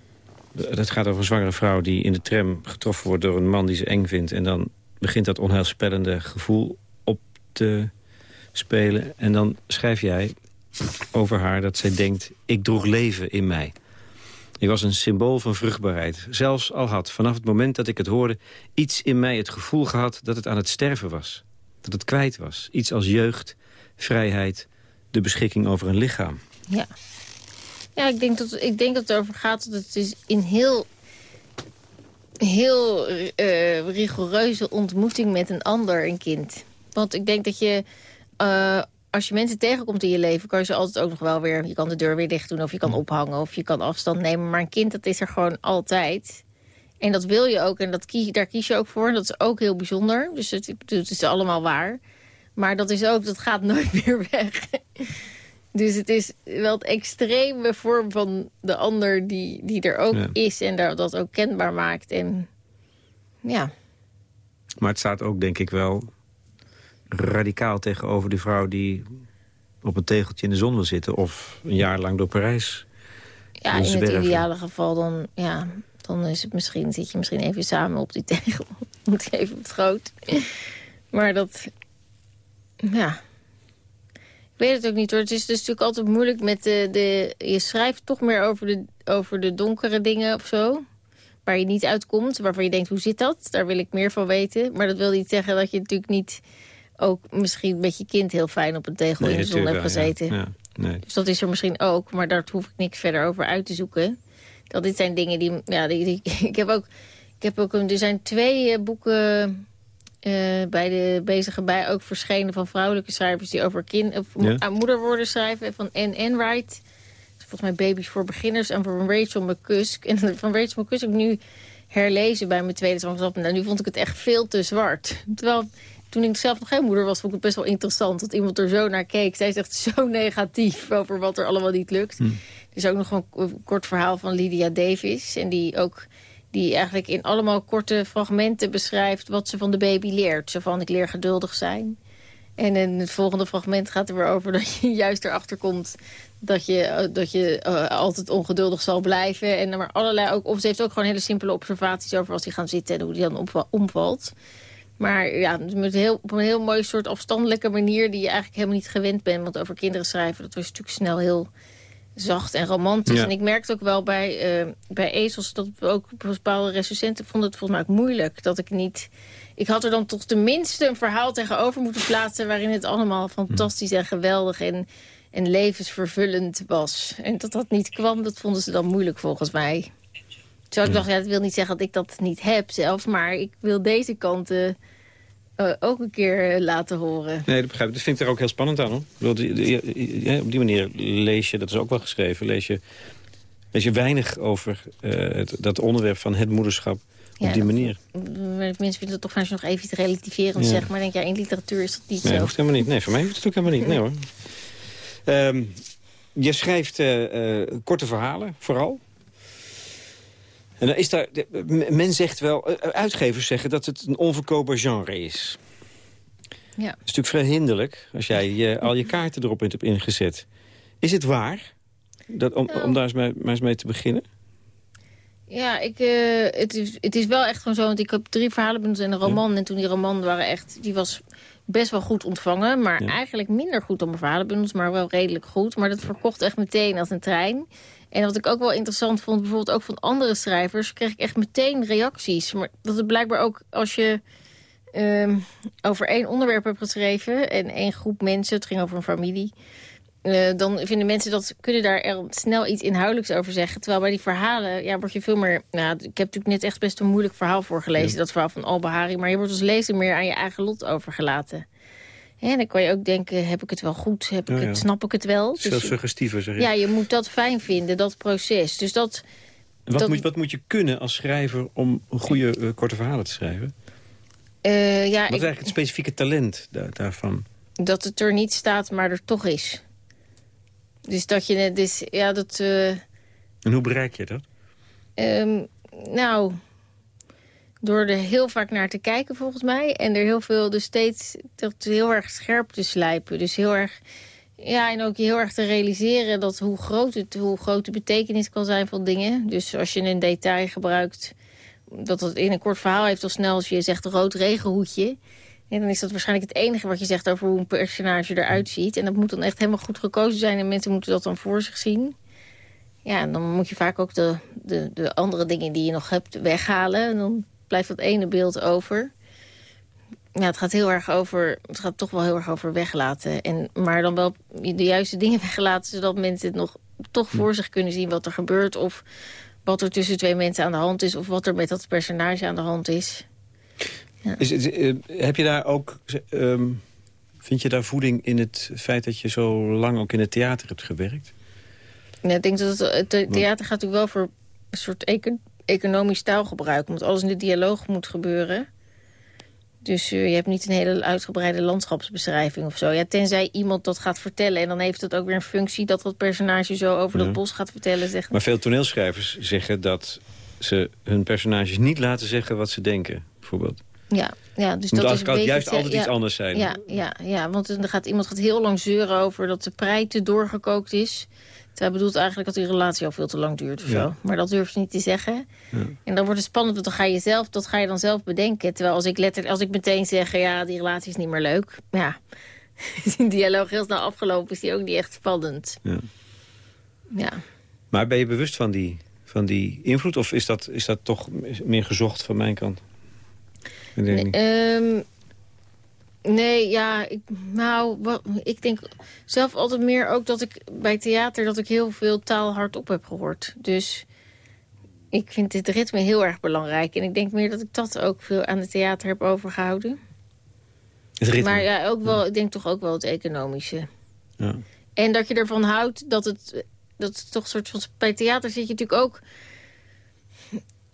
dat gaat over een zwangere vrouw die in de tram getroffen wordt door een man die ze eng vindt. En dan begint dat onheilspellende gevoel te spelen. En dan schrijf jij over haar dat zij denkt... ik droeg leven in mij. Ik was een symbool van vruchtbaarheid. Zelfs al had vanaf het moment dat ik het hoorde... iets in mij het gevoel gehad dat het aan het sterven was. Dat het kwijt was. Iets als jeugd, vrijheid, de beschikking over een lichaam. Ja, ja ik, denk dat, ik denk dat het over gaat dat het is in heel heel uh, rigoureuze ontmoeting met een ander, een kind. Want ik denk dat je... Uh, als je mensen tegenkomt in je leven... kan je ze altijd ook nog wel weer... je kan de deur weer dicht doen of je kan ophangen... of je kan afstand nemen. Maar een kind, dat is er gewoon altijd. En dat wil je ook en dat kies, daar kies je ook voor. En dat is ook heel bijzonder. Dus het, het is allemaal waar. Maar dat is ook, dat gaat nooit meer weg. Dus het is wel het extreme vorm van de ander die, die er ook is... en daar, dat ook kenbaar maakt. En ja. Maar het staat ook, denk ik wel radicaal tegenover die vrouw die op een tegeltje in de zon wil zitten... of een jaar lang door Parijs Ja, in het ideale geval dan, ja, dan is het misschien, zit je misschien even samen op die tegel. Moet even op het groot. maar dat, ja... Ik weet het ook niet hoor. Het is dus natuurlijk altijd moeilijk met de, de... Je schrijft toch meer over de, over de donkere dingen of zo. Waar je niet uitkomt. Waarvan je denkt, hoe zit dat? Daar wil ik meer van weten. Maar dat wil niet zeggen dat je natuurlijk niet ook misschien met je kind heel fijn op een tegel in de zon hebt gezeten. Ja, nee. Dus dat is er misschien ook, maar daar hoef ik niks verder over uit te zoeken. Dat dit zijn dingen die... Ja, die, ik heb ook... Ik heb ook er zijn twee uh, boeken uh, bij de bezige bij ook verschenen van vrouwelijke schrijvers die over kind, of ja. moeder worden schrijven. Van Anne Enright. Volgens mij Baby's voor Beginners. En van Rachel McCusk. En van Rachel McCusk heb ik nu herlezen bij mijn tweede zwangerschap. En nu vond ik het echt veel te zwart. Terwijl toen ik zelf nog geen moeder was, vond ik het best wel interessant... dat iemand er zo naar keek. Zij is echt zo negatief over wat er allemaal niet lukt. Hm. Er is ook nog een kort verhaal van Lydia Davis. En die ook die eigenlijk in allemaal korte fragmenten beschrijft... wat ze van de baby leert. Zo van, ik leer geduldig zijn. En in het volgende fragment gaat er weer over dat je juist erachter komt... dat je, dat je uh, altijd ongeduldig zal blijven. En maar allerlei ook, of ze heeft ook gewoon hele simpele observaties over als hij gaan zitten... en hoe die dan omvalt. Maar ja, met heel, op een heel mooie soort afstandelijke manier... die je eigenlijk helemaal niet gewend bent. Want over kinderen schrijven, dat was natuurlijk snel heel zacht en romantisch. En ik merkte ook wel bij, uh, bij ezels... dat ook bepaalde recensenten vonden het volgens mij ook moeilijk. Dat ik niet... Ik had er dan toch tenminste een verhaal tegenover moeten plaatsen... waarin het allemaal fantastisch en geweldig en, en levensvervullend was. En dat dat niet kwam, dat vonden ze dan moeilijk volgens mij. Terwijl ik dacht, ja, dat wil niet zeggen dat ik dat niet heb zelf... maar ik wil deze kanten uh, ook een keer uh, laten horen. Nee, dat begrijp ik. Dat vind ik er ook heel spannend aan. Hoor. Bedoel, die, op die manier lees je, dat is ook wel geschreven... lees je, lees je weinig over uh, het, dat onderwerp van het moederschap op die manier. Mensen vinden het toch vaak nog even te relativeren. Ja. Zeg maar denk ja, in literatuur is dat niet nee, zo. hoeft helemaal niet. Nee, voor mij hoeft het ook helemaal niet. Nee, hoor. Um, je schrijft korte verhalen, vooral. En dan is daar, men zegt wel, eh, uitgevers zeggen dat het een onverkoopbaar genre is. Ja. Dat is natuurlijk vrij hinderlijk als jij je, al je kaarten erop hebt ingezet. Is het waar? Dat, om, om daar eens mee, maar eens mee te beginnen? Ja, ik, uh, het, is, het is wel echt gewoon zo, want ik heb drie verhalen in een roman. En toen die roman waren echt, die was best wel goed ontvangen. Maar eigenlijk minder goed dan mijn verhalenbundels, maar wel redelijk goed. Maar dat verkocht echt meteen als een trein. En wat ik ook wel interessant vond, bijvoorbeeld ook van andere schrijvers... kreeg ik echt meteen reacties. Maar dat het blijkbaar ook als je um, over één onderwerp hebt geschreven... en één groep mensen, het ging over een familie... eh, dan vinden mensen dat kunnen daar snel iets inhoudelijks over zeggen. Terwijl bij die verhalen ja, word je veel meer... Nou, ik heb natuurlijk net echt best een moeilijk verhaal voorgelezen. Dat verhaal van Al-Bahari. Maar je wordt als lezer meer aan je eigen lot overgelaten. En dan kan je ook denken, heb ik het wel goed? Heb ik het, snap ik het wel? Dus, Zelfs suggestiever, zeg je. Ja, je moet dat fijn vinden, dat proces. Dus dat... Wat, Moet, wat moet je kunnen als schrijver om goede uh, korte verhalen te schrijven? Uh, ja, wat is eigenlijk het specifieke talent daarvan? Dat het er niet staat, maar er toch is. Dus dat je... Dus, ja, dat... Uh... En hoe bereik je dat? Um, nou, door er heel vaak naar te kijken volgens mij. En er heel veel, dus steeds dat heel erg scherp te slijpen. Dus heel erg, ja, en ook heel erg te realiseren dat hoe groot, het, hoe groot de betekenis kan zijn van dingen. Dus als je een detail gebruikt, dat het in een kort verhaal heeft al snel als je zegt rood regenhoedje. En dan is dat waarschijnlijk het enige wat je zegt over hoe een personage eruit ziet. En dat moet dan echt helemaal goed gekozen zijn en mensen moeten dat dan voor zich zien. Ja, en dan moet je vaak ook de, de, de andere dingen die je nog hebt weghalen. En dan blijft dat ene beeld over. Ja, het gaat heel erg over, het gaat toch wel heel erg over weglaten. En, maar dan wel de juiste dingen weglaten, zodat mensen het nog toch voor zich kunnen zien wat er gebeurt. Of wat er tussen twee mensen aan de hand is. Of wat er met dat personage aan de hand is. Ja. is, uh, heb je daar ook... Uh, vind je daar voeding in het feit dat je zo lang ook in het theater hebt gewerkt? Ja, ik denk dat het, het theater gaat natuurlijk wel voor een soort econ economisch taalgebruik. Omdat alles in de dialoog moet gebeuren. Dus uh, je hebt niet een hele uitgebreide landschapsbeschrijving of zo. Ja, tenzij iemand dat gaat vertellen. En dan heeft het ook weer een functie dat dat personage zo over dat bos gaat vertellen. Zegt. Maar veel toneelschrijvers zeggen dat ze hun personages niet laten zeggen wat ze denken, bijvoorbeeld. Ja, ja dus dat is kan juist altijd iets anders zijn. Ja, ja, ja, want dan gaat, iemand gaat heel lang zeuren over dat de prei te doorgekookt is. Zij bedoelt eigenlijk dat die relatie al veel te lang duurt of zo. Maar dat durft ze niet te zeggen. Ja. En dan wordt het spannend, want dan ga je zelf, dat ga je dan zelf bedenken. Terwijl als ik, letter, als ik meteen zeg, ja, die relatie is niet meer leuk. Ja, is die dialoog heel snel afgelopen, is die ook niet echt spannend. Ja. ja. Maar ben je bewust van die, van die invloed? Of is dat, is dat toch meer gezocht van mijn kant? Nee, Nee, ja, ik, nou, wat, ik denk zelf altijd meer ook dat ik bij theater... dat ik heel veel taal hardop heb gehoord. Dus ik vind dit ritme heel erg belangrijk. En ik denk meer dat ik dat ook veel aan het theater heb overgehouden. Het ritme? Maar ja, ook wel, ik denk toch ook wel het economische. Ja. En dat je ervan houdt dat het, dat het toch een soort van... Bij theater zit je natuurlijk ook...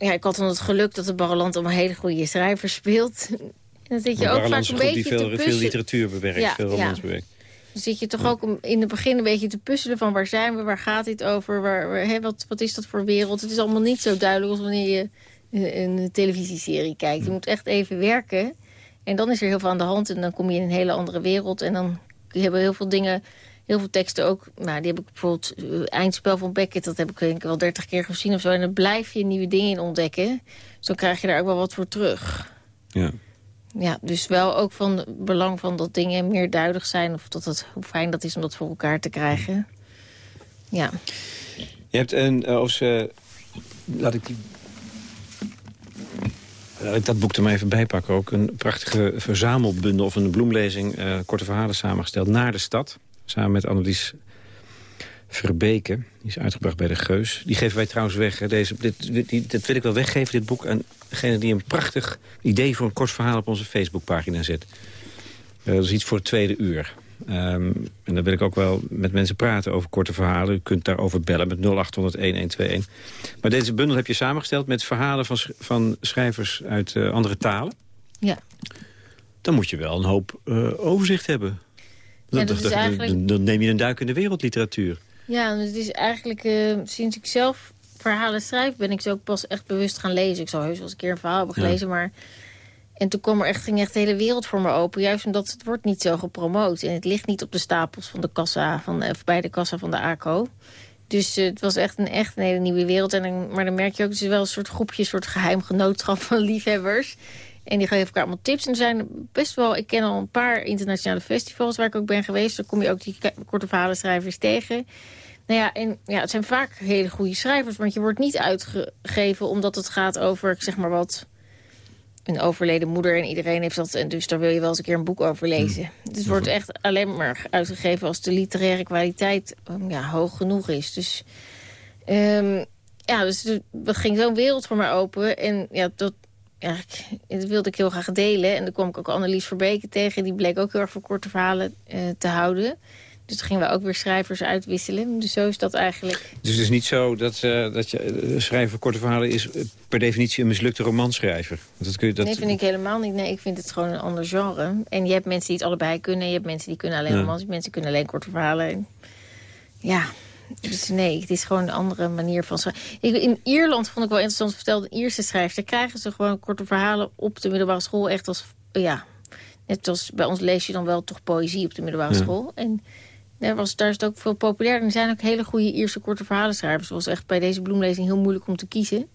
Ja, ik had dan het geluk dat de Barreland allemaal hele goede schrijvers speelt. Dan zit je ook vaak een beetje die veel, veel literatuur bewerkt, veel romans ja. bewerkt. Dan zit je toch ook in het begin een beetje te puzzelen van waar zijn we, waar gaat dit over, waar, hè, wat, wat is dat voor wereld. Het is allemaal niet zo duidelijk als wanneer je een, een televisieserie kijkt. Je moet echt even werken en dan is er heel veel aan de hand en dan kom je in een hele andere wereld. En dan hebben heel veel dingen, heel veel teksten ook, nou die heb ik bijvoorbeeld, uh, Eindspel van Beckett, dat heb ik denk ik wel dertig keer gezien of zo. En dan blijf je nieuwe dingen in ontdekken. Dus dan krijg je daar ook wel wat voor terug. Ja. Ja, dus wel ook van belang van dat dingen meer duidelijk zijn... of dat het, hoe fijn dat is om dat voor elkaar te krijgen. Ja. Je hebt een... Uh, of ze, laat ik die... Laat ik dat boek er maar even bijpakken ook. Een prachtige verzamelbundel of een bloemlezing... Uh, korte verhalen samengesteld naar de stad. Samen met Annelies Verbeke. Die is uitgebracht bij de Geus. Die geven wij trouwens weg. Hè. Deze, dit, die, dat wil ik wel weggeven, dit boek. En degene die een prachtig idee voor een kort verhaal op onze Facebookpagina zet. Uh, dat is iets voor het tweede uur. Um, en dan wil ik ook wel met mensen praten over korte verhalen. U kunt daarover bellen met 0800-1121. Maar deze bundel heb je samengesteld met verhalen van, van schrijvers uit uh, andere talen. Ja. Dan moet je wel een hoop uh, overzicht hebben. Ja, dan, eigenlijk... dan, neem je een duik in de wereldliteratuur. Ja, het is eigenlijk uh, sinds ik zelf verhalen schrijf... ben ik ze ook pas echt bewust gaan lezen. Ik zou heus wel eens een keer een verhaal hebben gelezen, maar... En toen kwam er echt, ging echt de hele wereld voor me open. Juist omdat het wordt niet zo gepromoot. En het ligt niet op de stapels van de kassa, van, of bij de kassa van de ACO. Dus uh, het was echt een, echt een hele nieuwe wereld. En dan, maar dan merk je ook, het is wel een soort groepje, een soort geheim genootschap van liefhebbers. En die geven elkaar allemaal tips. En er zijn best wel, ik ken al een paar internationale festivals waar ik ook ben geweest. Daar kom je ook die korte verhalenschrijvers tegen. Nou ja, en ja, het zijn vaak hele goede schrijvers. Want je wordt niet uitgegeven omdat het gaat over, zeg maar wat... een overleden moeder en iedereen heeft dat. En dus daar wil je wel eens een keer een boek over lezen. Hmm. Het wordt echt alleen maar uitgegeven als de literaire kwaliteit um, ja, hoog genoeg is. Dus, um, ja, dus er ging zo'n wereld voor mij open. En ja, dat, ja, dat wilde ik heel graag delen. En dan kwam ik ook Annelies Verbeke tegen. Die bleek ook heel erg voor korte verhalen uh, te houden. Dus toen gingen we ook weer schrijvers uitwisselen. Dus zo is dat eigenlijk. Dus het is niet zo dat, uh, dat je uh, schrijver korte verhalen is per definitie een mislukte romanschrijver? Dat kun je, dat... Nee, vind ik helemaal niet. Nee, ik vind het gewoon een ander genre. En je hebt mensen die het allebei kunnen. Je hebt mensen die kunnen alleen ja. romans. Mensen kunnen alleen korte verhalen. En ja, dus nee, het is gewoon een andere manier van schrijven. In Ierland vond ik wel interessant verteld. Een Ierse schrijfster krijgen ze gewoon korte verhalen op de middelbare school. Echt als, ja, net als bij ons lees je dan wel toch poëzie op de middelbare ja. school. En daar, was, daar is het ook veel populair. En er zijn ook hele goede Ierse korte verhalenschrijvers. Het was echt bij deze bloemlezing heel moeilijk om te kiezen.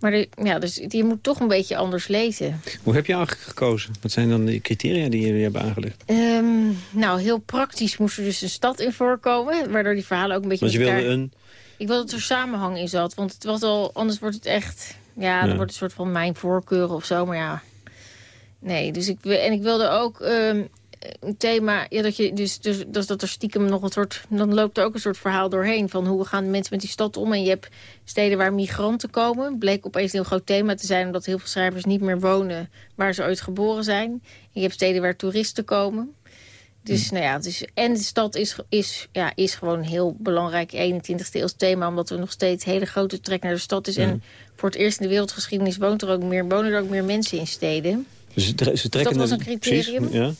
Maar de, ja, dus je moet toch een beetje anders lezen. Hoe heb je eigenlijk gekozen? Wat zijn dan de criteria die jullie hebben aangelegd? Um, nou, heel praktisch moest er dus een stad in voorkomen. Waardoor die verhalen ook een beetje... Want je wilde een... Ik wilde dat er samenhang in zat. Want het was al, anders wordt het echt... Ja, dan ja. wordt het een soort van mijn voorkeuren of zo. Maar ja, nee. Dus ik, en ik wilde ook... Um, een thema, ja, dat, je, dus, dus, dus dat er stiekem nog een soort... dan loopt er ook een soort verhaal doorheen... van hoe gaan mensen met die stad om. En je hebt steden waar migranten komen. Bleek opeens een heel groot thema te zijn... omdat heel veel schrijvers niet meer wonen waar ze ooit geboren zijn. En je hebt steden waar toeristen komen. Dus, nou ja, dus, en de stad is, is, ja, is gewoon een heel belangrijk 21ste eeuws thema... omdat er nog steeds hele grote trek naar de stad is. En voor het eerst in de wereldgeschiedenis woont er ook meer, wonen er ook meer mensen in steden. Dus ze, trekken dat was een criterium. Precies, ja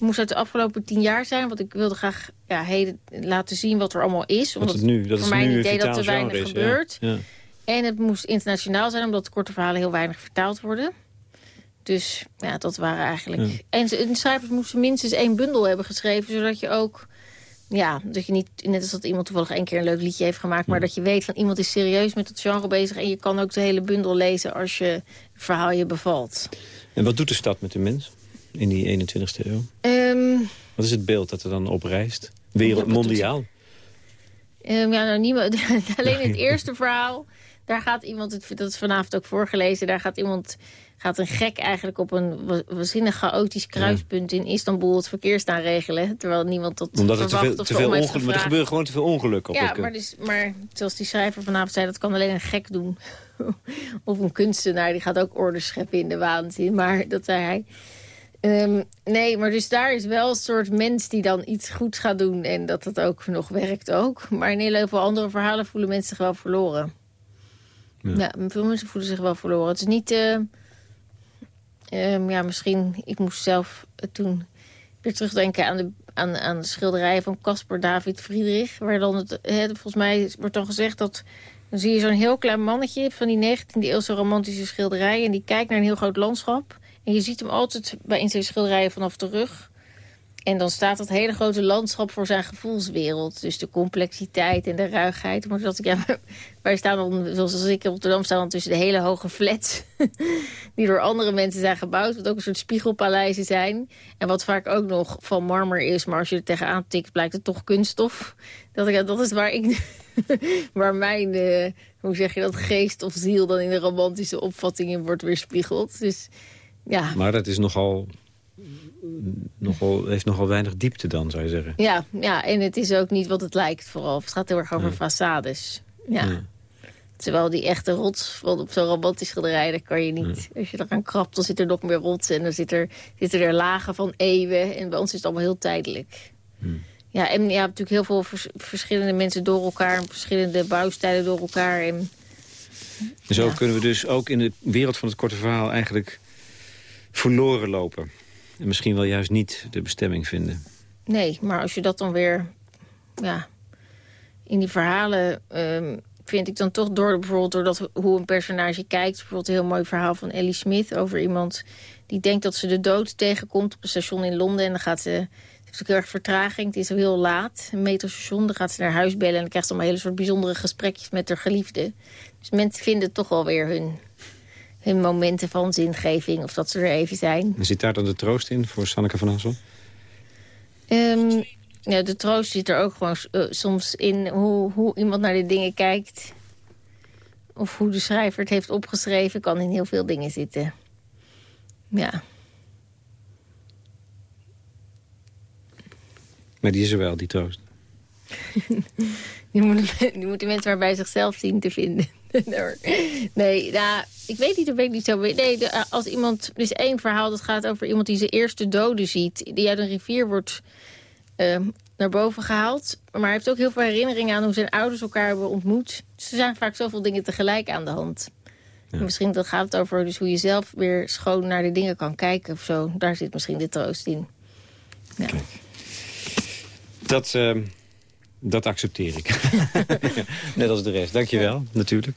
moest uit de afgelopen tien jaar zijn. Want ik wilde graag ja, heden laten zien wat er allemaal is. Omdat het nu, dat voor is mij nu een idee dat er weinig is, gebeurt. Ja. Ja. En het moest internationaal zijn, omdat korte verhalen heel weinig vertaald worden. Dus ja, dat waren eigenlijk... Ja. En de schrijvers moesten minstens één bundel hebben geschreven... zodat je ook... Ja, dat je niet, net als dat iemand toevallig één keer een leuk liedje heeft gemaakt... maar dat je weet van iemand is serieus met het genre bezig... en je kan ook de hele bundel lezen als je het verhaal je bevalt. En wat doet de stad met de mens in die 21ste eeuw? Um, wat is het beeld dat er dan oprijst? Wereld, mondiaal? Um, ja, nou, niemand, alleen het eerste verhaal... daar gaat iemand, dat is vanavond ook voorgelezen... daar gaat iemand gaat een gek eigenlijk op een waanzinnig chaotisch kruispunt in Istanbul het verkeer staan regelen. Terwijl niemand tot Omdat er te veel, te veel ongeluk, maar er gebeuren gewoon te veel ongelukken. Op ja, maar, dus, maar zoals die schrijver vanavond zei, dat kan alleen een gek doen. of een kunstenaar, die gaat ook orde scheppen in de waanzin. Maar dat zei hij. Um, nee, maar dus daar is wel een soort mens die dan iets goeds gaat doen. En dat dat ook nog werkt ook. Maar in heel veel andere verhalen voelen mensen zich wel verloren. Ja, ja veel mensen voelen zich wel verloren. Het is niet... Uh, um, ja, misschien... Ik moest zelf toen weer terugdenken aan de, aan, aan de schilderijen van Caspar David Friedrich. Waar dan het, he, volgens mij wordt dan gezegd dat... Dan zie je zo'n heel klein mannetje van die 19e eeuwse romantische schilderijen. En die kijkt naar een heel groot landschap. Je ziet hem altijd bij in zijn schilderijen vanaf de rug. En dan staat dat hele grote landschap voor zijn gevoelswereld. Dus de complexiteit en de ruigheid. Maar ja, wij staan dan, zoals als ik in Rotterdam sta dan tussen de hele hoge flats. die door andere mensen zijn gebouwd. Wat ook een soort spiegelpaleizen zijn. En wat vaak ook nog van marmer is. Maar als je er tegenaan tikt blijkt het toch kunststof. Dat, ik, dat is waar ik... waar mijn, uh, hoe zeg je dat, geest of ziel dan in de romantische opvatting in wordt weerspiegeld. Dus ja. Maar dat is nogal, nogal, heeft nogal weinig diepte dan, zou je zeggen. Ja, ja, en het is ook niet wat het lijkt vooral. Het gaat heel erg over ja. façades. Ja. ja. Terwijl die echte rots op zo'n romantisch schilderij, dat kan je niet. Ja. Als je eraan krabt, dan zit er nog meer rots. En dan zit er, zitten er lagen van eeuwen. En bij ons is het allemaal heel tijdelijk. Hmm. Ja, en je hebt natuurlijk heel veel vers verschillende mensen door elkaar. Verschillende bouwstijlen door elkaar. En zo kunnen we dus ook in de wereld van het korte verhaal eigenlijk verloren lopen. En misschien wel juist niet de bestemming vinden. Nee, maar als je dat dan weer... Ja, in die verhalen um, vind ik dan toch door bijvoorbeeld doordat hoe een personage kijkt. Bijvoorbeeld een heel mooi verhaal van Ellie Smith over iemand die denkt dat ze de dood tegenkomt op een station in Londen. En dan gaat ze, ze heeft heel erg vertraging, het is heel laat, een metrostation. Dan gaat ze naar huis bellen en dan krijgt ze allemaal hele soort bijzondere gesprekjes met haar geliefde. Dus mensen vinden toch wel weer hun hun momenten van zingeving, of dat ze er even zijn. En zit daar dan de troost in voor Sanneke van Hassel? Um, ja, de troost zit er ook gewoon uh, soms in hoe, hoe iemand naar de dingen kijkt. Of hoe de schrijver het heeft opgeschreven, kan in heel veel dingen zitten. Ja. Maar die is er wel, die troost. die, moeten, die moeten mensen maar bij zichzelf zien te vinden. nee, nou, ik weet niet, weet ik niet zo. Nee, als iemand, er is één verhaal dat gaat over iemand die zijn eerste doden ziet. Die uit een rivier wordt uh, naar boven gehaald. Maar hij heeft ook heel veel herinneringen aan hoe zijn ouders elkaar hebben ontmoet. Dus er zijn vaak zoveel dingen tegelijk aan de hand. Misschien dat gaat het over dus hoe je zelf weer schoon naar de dingen kan kijken of zo. Daar zit misschien de troost in. Ja. Dat, uh, dat accepteer ik. Net als de rest. Dankjewel, natuurlijk.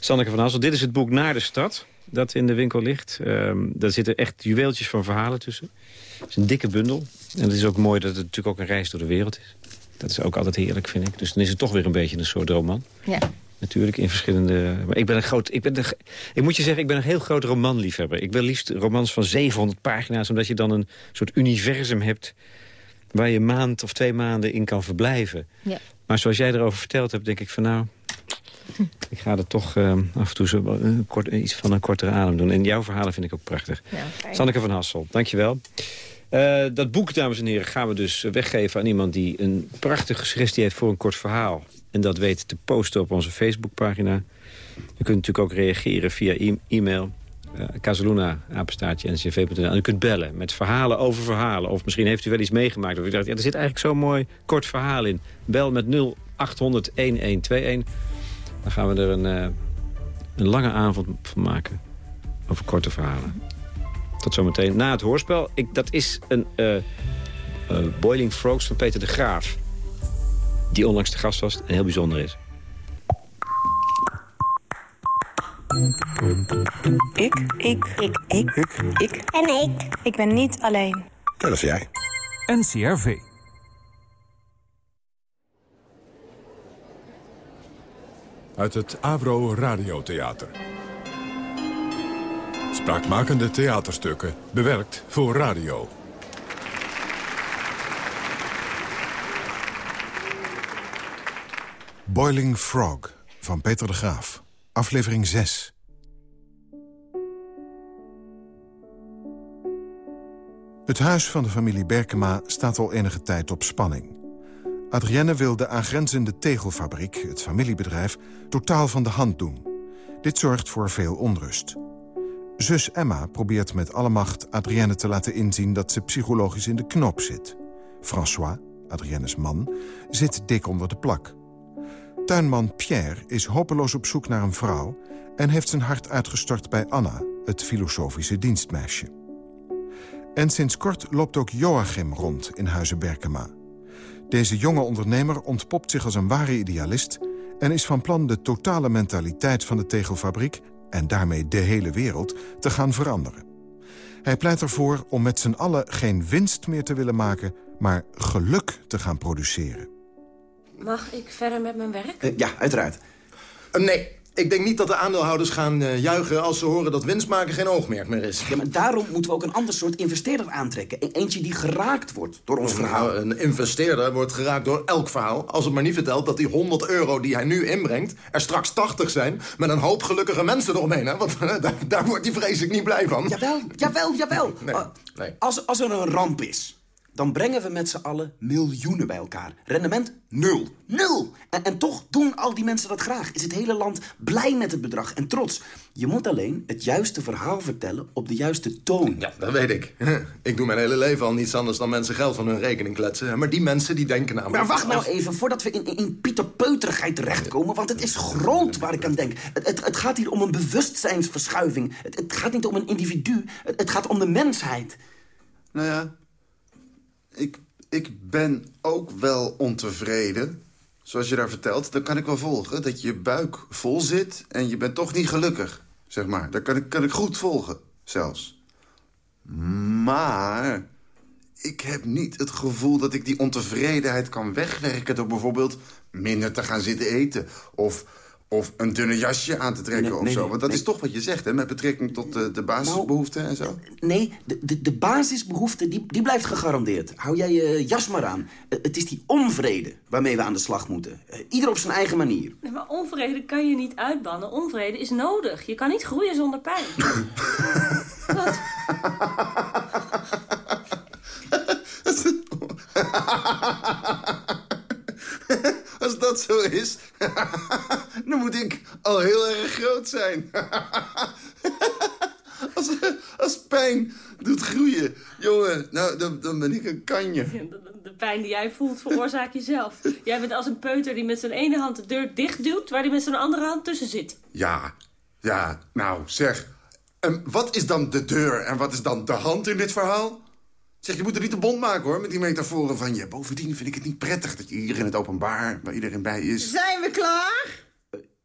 Sanneke van Hassel, dit is het boek Naar de Stad dat in de winkel ligt. Um, daar zitten echt juweeltjes van verhalen tussen. Het is een dikke bundel. En het is ook mooi dat het natuurlijk ook een reis door de wereld is. Dat is ook altijd heerlijk, vind ik. Dus dan is het toch weer een beetje een soort roman. Ja. Natuurlijk in verschillende... Maar ik ben een groot... Ik, ben de, ik moet je zeggen, ik ben een heel groot romanliefhebber. Ik wil liefst romans van 700 pagina's... omdat je dan een soort universum hebt... waar je maand of twee maanden in kan verblijven. Ja. Maar zoals jij erover verteld hebt, denk ik van nou... Ik ga er toch uh, af en toe zo, uh, kort, iets van een kortere adem doen. En jouw verhalen vind ik ook prachtig. Ja, Sanneke van Hassel, dankjewel. Uh, dat boek, dames en heren, gaan we dus weggeven aan iemand... die een prachtige suggestie heeft voor een kort verhaal. En dat weet te posten op onze Facebookpagina. U kunt natuurlijk ook reageren via e e-mail. Uh, Casaluna, apenstaartje, ncv.nl. En u kunt bellen met verhalen over verhalen. Of misschien heeft u wel iets meegemaakt. Of u dacht, ja, er zit eigenlijk zo'n mooi kort verhaal in. Bel met 0800 1121. Dan gaan we er een, uh, een lange avond van maken. Over korte verhalen. Tot zometeen na het hoorspel. Ik, dat is een uh, Boiling Frogs van Peter de Graaf. Die onlangs de gast was en heel bijzonder is. Ik. Ik. Ik. Ik. Ik. Ik. En ik. Ik ben niet alleen. Dat is jij. NCRV. Uit het Avro Radiotheater. Spraakmakende theaterstukken, bewerkt voor radio. Boiling Frog van Peter de Graaf. Aflevering 6. Het huis van de familie Berkema staat al enige tijd op spanning. Adrienne wil de aangrenzende tegelfabriek, het familiebedrijf, totaal van de hand doen. Dit zorgt voor veel onrust. Zus Emma probeert met alle macht Adrienne te laten inzien... dat ze psychologisch in de knop zit. François, Adrienne's man, zit dik onder de plak. Tuinman Pierre is hopeloos op zoek naar een vrouw... en heeft zijn hart uitgestort bij Anna, het filosofische dienstmeisje. En sinds kort loopt ook Joachim rond in Huizen Berkema. Deze jonge ondernemer ontpopt zich als een ware idealist... en is van plan de totale mentaliteit van de tegelfabriek... en daarmee de hele wereld, te gaan veranderen. Hij pleit ervoor om met z'n allen geen winst meer te willen maken... maar geluk te gaan produceren. Mag ik verder met mijn werk? Uh, ja, uiteraard. Uh, nee, ik denk niet dat de aandeelhouders gaan uh, juichen... als ze horen dat winstmaken geen oogmerk meer is. Ja, maar daarom moeten we ook een ander soort investeerder aantrekken. E eentje die geraakt wordt door ons verhaal. Nou, een investeerder wordt geraakt door elk verhaal... als het maar niet vertelt dat die 100 euro die hij nu inbrengt... er straks 80 zijn met een hoop gelukkige mensen eromheen. Hè? Want daar, daar wordt hij vreselijk niet blij van. Jawel, jawel, jawel. Nee, nee. Als, als er een ramp is dan brengen we met z'n allen miljoenen bij elkaar. Rendement nul. Nul! En, en, toch doen al die mensen dat graag. Is het hele land blij met het bedrag en trots. Je moet alleen het juiste verhaal vertellen op de juiste toon. Ja, dat weet ik. Ik doe mijn hele leven al niets anders dan mensen geld van hun rekening kletsen. Maar die mensen die denken namelijk... Maar wacht nou even, voordat we in, in, terechtkomen... want het is groot waar ik aan denk. Het, het, het gaat hier om een bewustzijnsverschuiving. Het, het gaat niet om een individu. Het, het gaat om de mensheid. Nou ja, ik, ik ben ook wel ontevreden. Zoals je daar vertelt, dan kan ik wel volgen dat je buik vol zit... en je bent toch niet gelukkig, zeg maar. Dat kan ik, kan ik goed volgen, zelfs. Maar ik heb niet het gevoel dat ik die ontevredenheid kan wegwerken... door bijvoorbeeld minder te gaan zitten eten... of of een dunne jasje aan te trekken Nee, of nee, zo. Want dat nee. is toch wat je zegt, hè? Met betrekking tot de, de basisbehoeften en zo. Nee, de, de, de basisbehoefte die, die blijft gegarandeerd. Hou jij je jas maar aan. Eh, Het is die onvrede waarmee we aan de slag moeten. Eh, Ieder op zijn eigen manier. Nee, maar onvrede kan je niet uitbannen. Onvrede is nodig. Je kan niet groeien zonder pijn. Wat? Dat zo is, dan moet ik al heel erg groot zijn. Als, als pijn doet groeien, jongen, nou, dan, dan ben ik een kanje. De, de pijn die jij voelt veroorzaak je zelf. Jij bent als een peuter die met zijn ene hand de deur dicht duwt... waar hij met zijn andere hand tussen zit. Ja, ja, nou, zeg. En wat is dan de deur en wat is dan de hand in dit verhaal? Zeg, je moet er niet te bond maken, hoor, met die metaforen van je. Bovendien vind ik het niet prettig dat je hier in het openbaar... waar iedereen bij is. Zijn we klaar?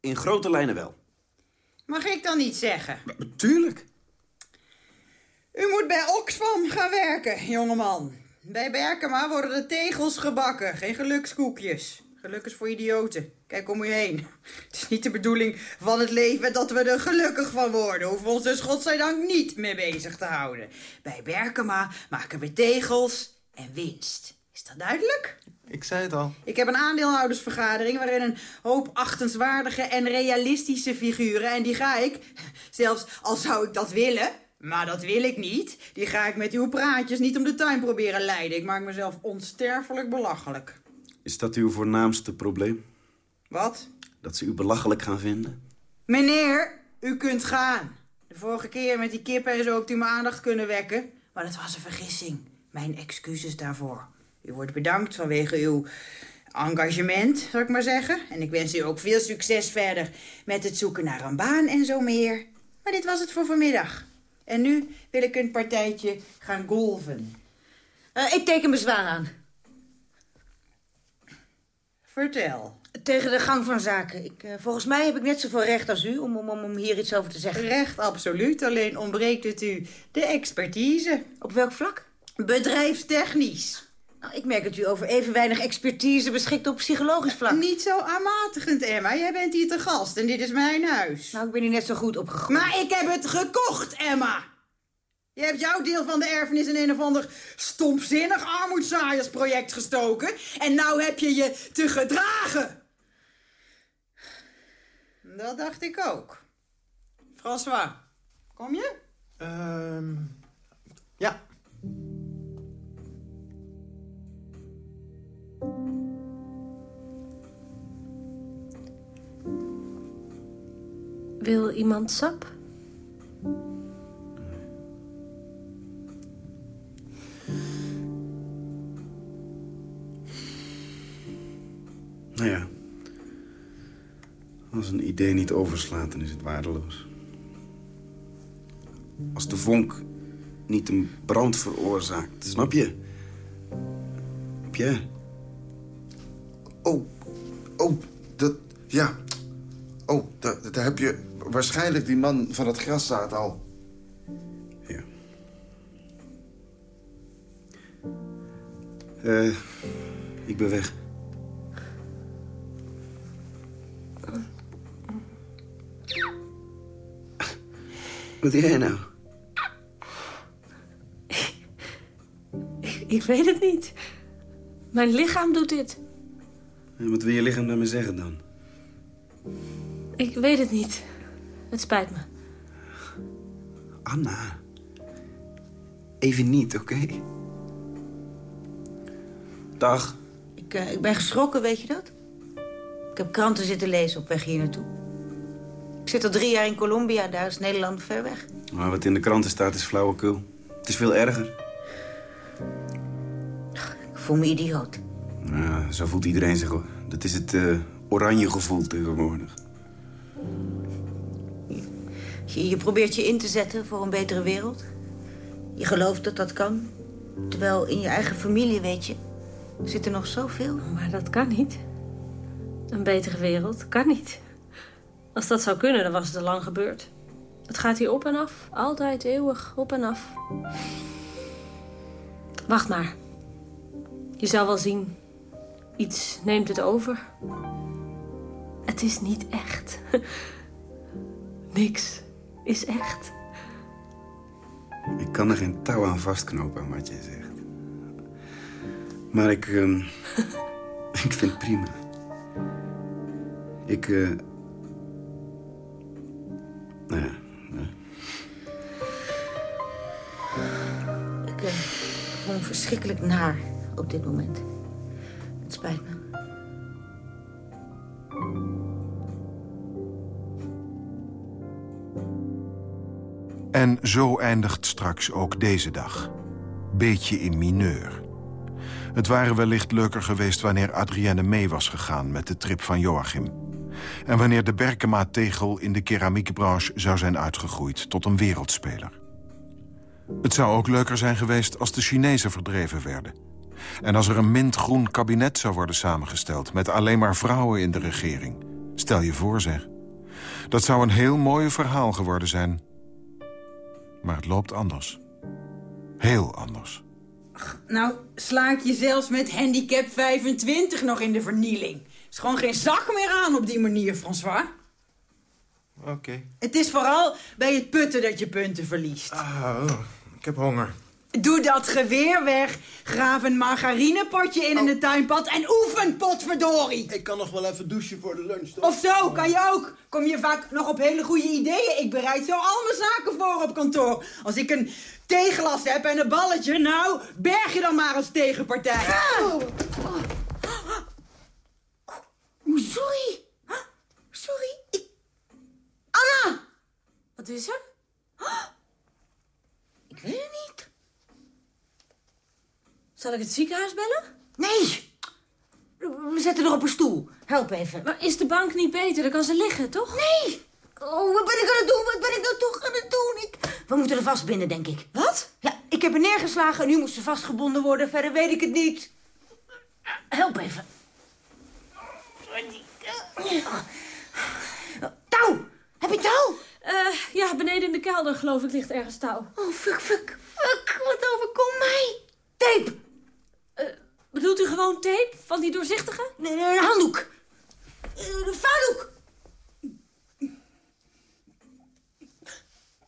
In grote lijnen wel. Mag ik dan niet zeggen? Tuurlijk. U moet bij Oxfam gaan werken, jongeman. Bij Berkema worden de tegels gebakken, geen gelukskoekjes. Geluk is voor idioten. Kijk om u heen. Het is niet de bedoeling van het leven dat we er gelukkig van worden. Hoeven we ons dus godzijdank niet mee bezig te houden. Bij Berkema maken we tegels en winst. Is dat duidelijk? Ik zei het al. Ik heb een aandeelhoudersvergadering waarin een hoop achtenswaardige en realistische figuren... en die ga ik, zelfs al zou ik dat willen, maar dat wil ik niet... die ga ik met uw praatjes niet om de tuin proberen leiden. Ik maak mezelf onsterfelijk belachelijk. Is dat uw voornaamste probleem? Wat? Dat ze u belachelijk gaan vinden? Meneer, u kunt gaan. De vorige keer met die kippen en zo hebt u mijn aandacht kunnen wekken. Maar dat was een vergissing. Mijn excuses daarvoor. U wordt bedankt vanwege uw engagement, zal ik maar zeggen. En ik wens u ook veel succes verder met het zoeken naar een baan en zo meer. Maar dit was het voor vanmiddag. En nu wil ik een partijtje gaan golven. Eh, ik teken bezwaar aan. Vertel. Tegen de gang van zaken. Ik, eh, volgens mij heb ik net zoveel recht als u om, om, om hier iets over te zeggen. Recht, absoluut. Alleen ontbreekt het u de expertise. Op welk vlak? Bedrijfstechnisch. Nou, ik merk dat u over even weinig expertise beschikt op psychologisch vlak. Niet zo aanmatigend, Emma. Jij bent hier te gast en dit is mijn huis. Nou, ik ben hier net zo goed opgegroeid. Maar ik heb het gekocht, Emma. Je hebt jouw deel van de erfenis in een of ander stompzinnig armoedzaaiersproject gestoken. En nou heb je je te gedragen. Dat dacht ik ook. François, kom je? Ehm ja. Wil iemand sap? Als een idee niet overslaat, dan is het waardeloos. Als de vonk niet een brand veroorzaakt, snap je? Pierre. Oh, oh, dat, ja. Oh, daar, daar heb je waarschijnlijk die man van het graszaad al. Ja. Eh, ik ben weg. Wat doe jij nou? Ik weet het niet. Mijn lichaam doet dit. En wat wil je lichaam naar me zeggen dan? Ik weet het niet. Het spijt me. Anna. Even niet, oké? Dag. Ik, eh, ik ben geschrokken, weet je dat? Ik heb kranten zitten lezen op weg hier naartoe. Ik zit al drie jaar in Colombia, daar is Nederland ver weg. Maar wat in de kranten staat is flauwekul. Het is veel erger. Ik voel me idioot. Ja, zo voelt iedereen zich hoor. Dat is het eh, oranje gevoel tegenwoordig. Je, je probeert je in te zetten voor een betere wereld. Je gelooft dat dat kan. Terwijl in je eigen familie, weet je, zit er nog zoveel. Maar dat kan niet. Een betere wereld kan niet. Als dat zou kunnen, dan was het al lang gebeurd. Het gaat hier op en af. Altijd eeuwig op en af. Wacht maar. Je zal wel zien. Iets neemt het over. Het is niet echt. Niks is echt. Ik kan er geen touw aan vastknopen aan wat jij zegt. Maar ik... ehm, ik vind het prima. Ik... eh nou ja. ja. verschrikkelijk naar op dit moment. Het spijt me. En zo eindigt straks ook deze dag. Beetje in mineur. Het waren wellicht leuker geweest wanneer Adrienne mee was gegaan... met de trip van Joachim. En wanneer de Berkema-tegel in de keramiekbranche zou zijn uitgegroeid... tot een wereldspeler. Het zou ook leuker zijn geweest als de Chinezen verdreven werden. En als er een mintgroen kabinet zou worden samengesteld... met alleen maar vrouwen in de regering. Stel je voor, zeg. Dat zou een heel mooi verhaal geworden zijn. Maar het loopt anders. Heel anders. Nou, sla ik je zelfs met handicap 25 nog in de vernieling. Is gewoon geen zak meer aan op die manier, François. Oké. Het is vooral bij het putten dat je punten verliest. Ah, oh, ik heb honger. Doe dat geweer weg. Graaf een margarinepotje in in het tuinpad en oefen, potverdorie. Ik kan nog wel even douchen voor de lunch, toch? Of zo, kan je ook. Kom je vaak nog op hele goede ideeën. Ik bereid zo al mijn zaken voor op kantoor. Als ik een theeglas heb en een balletje, nou, berg je dan maar als tegenpartij. Oh. Sorry. Sorry. Ik... Anna! Wat is er? Ik weet het niet. Zal ik het ziekenhuis bellen? Nee! We zetten er op een stoel. Help even. Maar is de bank niet beter? Dan kan ze liggen, toch? Nee! Oh, wat ben ik aan het doen? Wat ben ik nou toch aan het doen? Ik... We moeten er vastbinden, denk ik. Wat? Ja, ik heb er neergeslagen en nu moet ze vastgebonden worden. Verder weet ik het niet. Help even. Touw! Heb je touw? Uh, ja, beneden in de kelder, geloof ik, ligt ergens touw. Oh, fuck, fuck, fuck. Wat overkomt mij? Tape! Uh, bedoelt u gewoon tape? Van die doorzichtige? Nee, een handdoek. Uh, een vuildoek.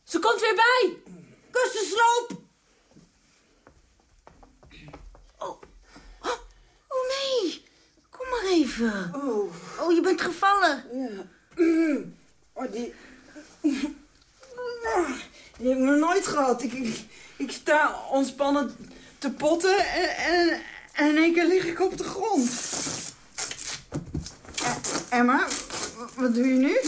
Ze komt weer bij. Kus de sloop. Oh. oh. Oh, nee. Maar even. Oh. Oh, je bent gevallen. Ja. Oh, die... Die heb ik nog nooit gehad. Ik, ik, ik sta ontspannen te potten en, en, en in één keer lig ik op de grond. Emma, wat doe je nu?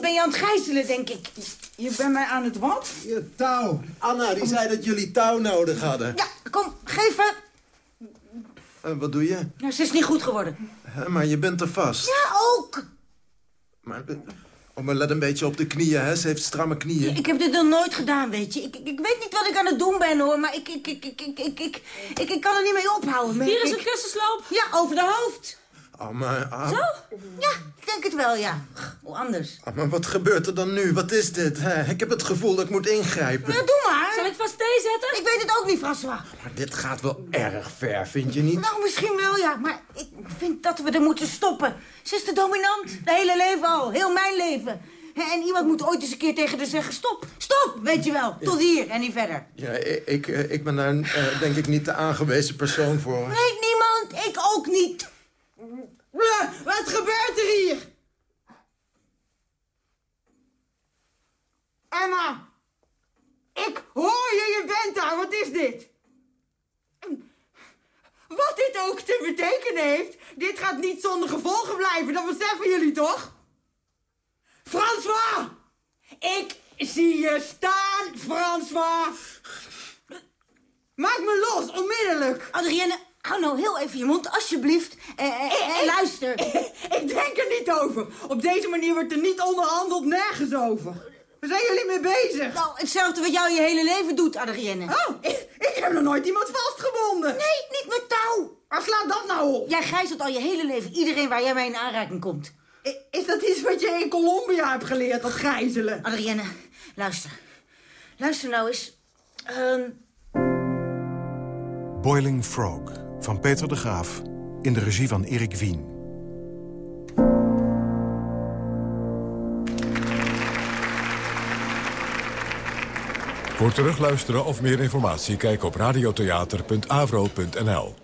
Ben je aan het gijzelen, denk ik. Je bent mij aan het wat? Je touw. Anna, die zei dat jullie touw nodig hadden. Ja, kom, geef her. Uh, wat doe je? Nou, ze is niet goed geworden. Uh, maar je bent er vast. Ja, ook. Maar, oh, maar let een beetje op de knieën, hè? Ze heeft stramme knieën. Ik heb dit nog nooit gedaan, weet je. Ik, ik, ik weet niet wat ik aan het doen ben, hoor. Maar ik, ik, ik, ik, ik, ik, ik, ik, ik kan er niet mee ophouden. Hier is een kussensloop. Ja, over de hoofd. Oh, maar... Ah, Zo? Ja, ik denk het wel, ja. Hoe anders? Oh, maar wat gebeurt er dan nu? Wat is dit? Ik heb het gevoel dat ik moet ingrijpen. Ja, doe maar. Zal ik vast thee zetten? Ik weet het ook niet, François. Maar dit gaat wel erg ver, vind je niet? Nou, misschien wel, ja. Maar ik vind dat we er moeten stoppen. Ze is te dominant. De hele leven al. Heel mijn leven. En iemand moet ooit eens een keer tegen haar zeggen... Stop, stop, weet je wel. Tot hier en niet verder. Ja, ik, ik, ik ben daar uh, denk ik niet de aangewezen persoon voor. Nee, niemand. Ik ook niet. Wat gebeurt er hier? Emma! Ik hoor je, je bent daar. Wat is dit? Wat dit ook te betekenen heeft, dit gaat niet zonder gevolgen blijven. Dat beseffen jullie toch? François! Ik zie je staan, François! Maak me los, onmiddellijk! Adrienne, hou nou heel even je mond, alsjeblieft. En, en, en luister. Ik, ik denk er niet over. Op deze manier wordt er niet onderhandeld, nergens over. Waar zijn jullie mee bezig? Nou, hetzelfde wat jou je hele leven doet, Adrienne. Oh, ik, ik heb nog nooit iemand vastgebonden. Nee, niet met touw. Waar slaat dat nou op? Jij gijzelt al je hele leven iedereen waar jij mee in aanraking komt. Is dat iets wat je in Colombia hebt geleerd, dat gijzelen? Adrienne, luister. Luister nou eens. Um... Boiling Frog van Peter de Graaf in de regie van Erik Wien. Voor terugluisteren of meer informatie kijk op radiotheater.avro.nl.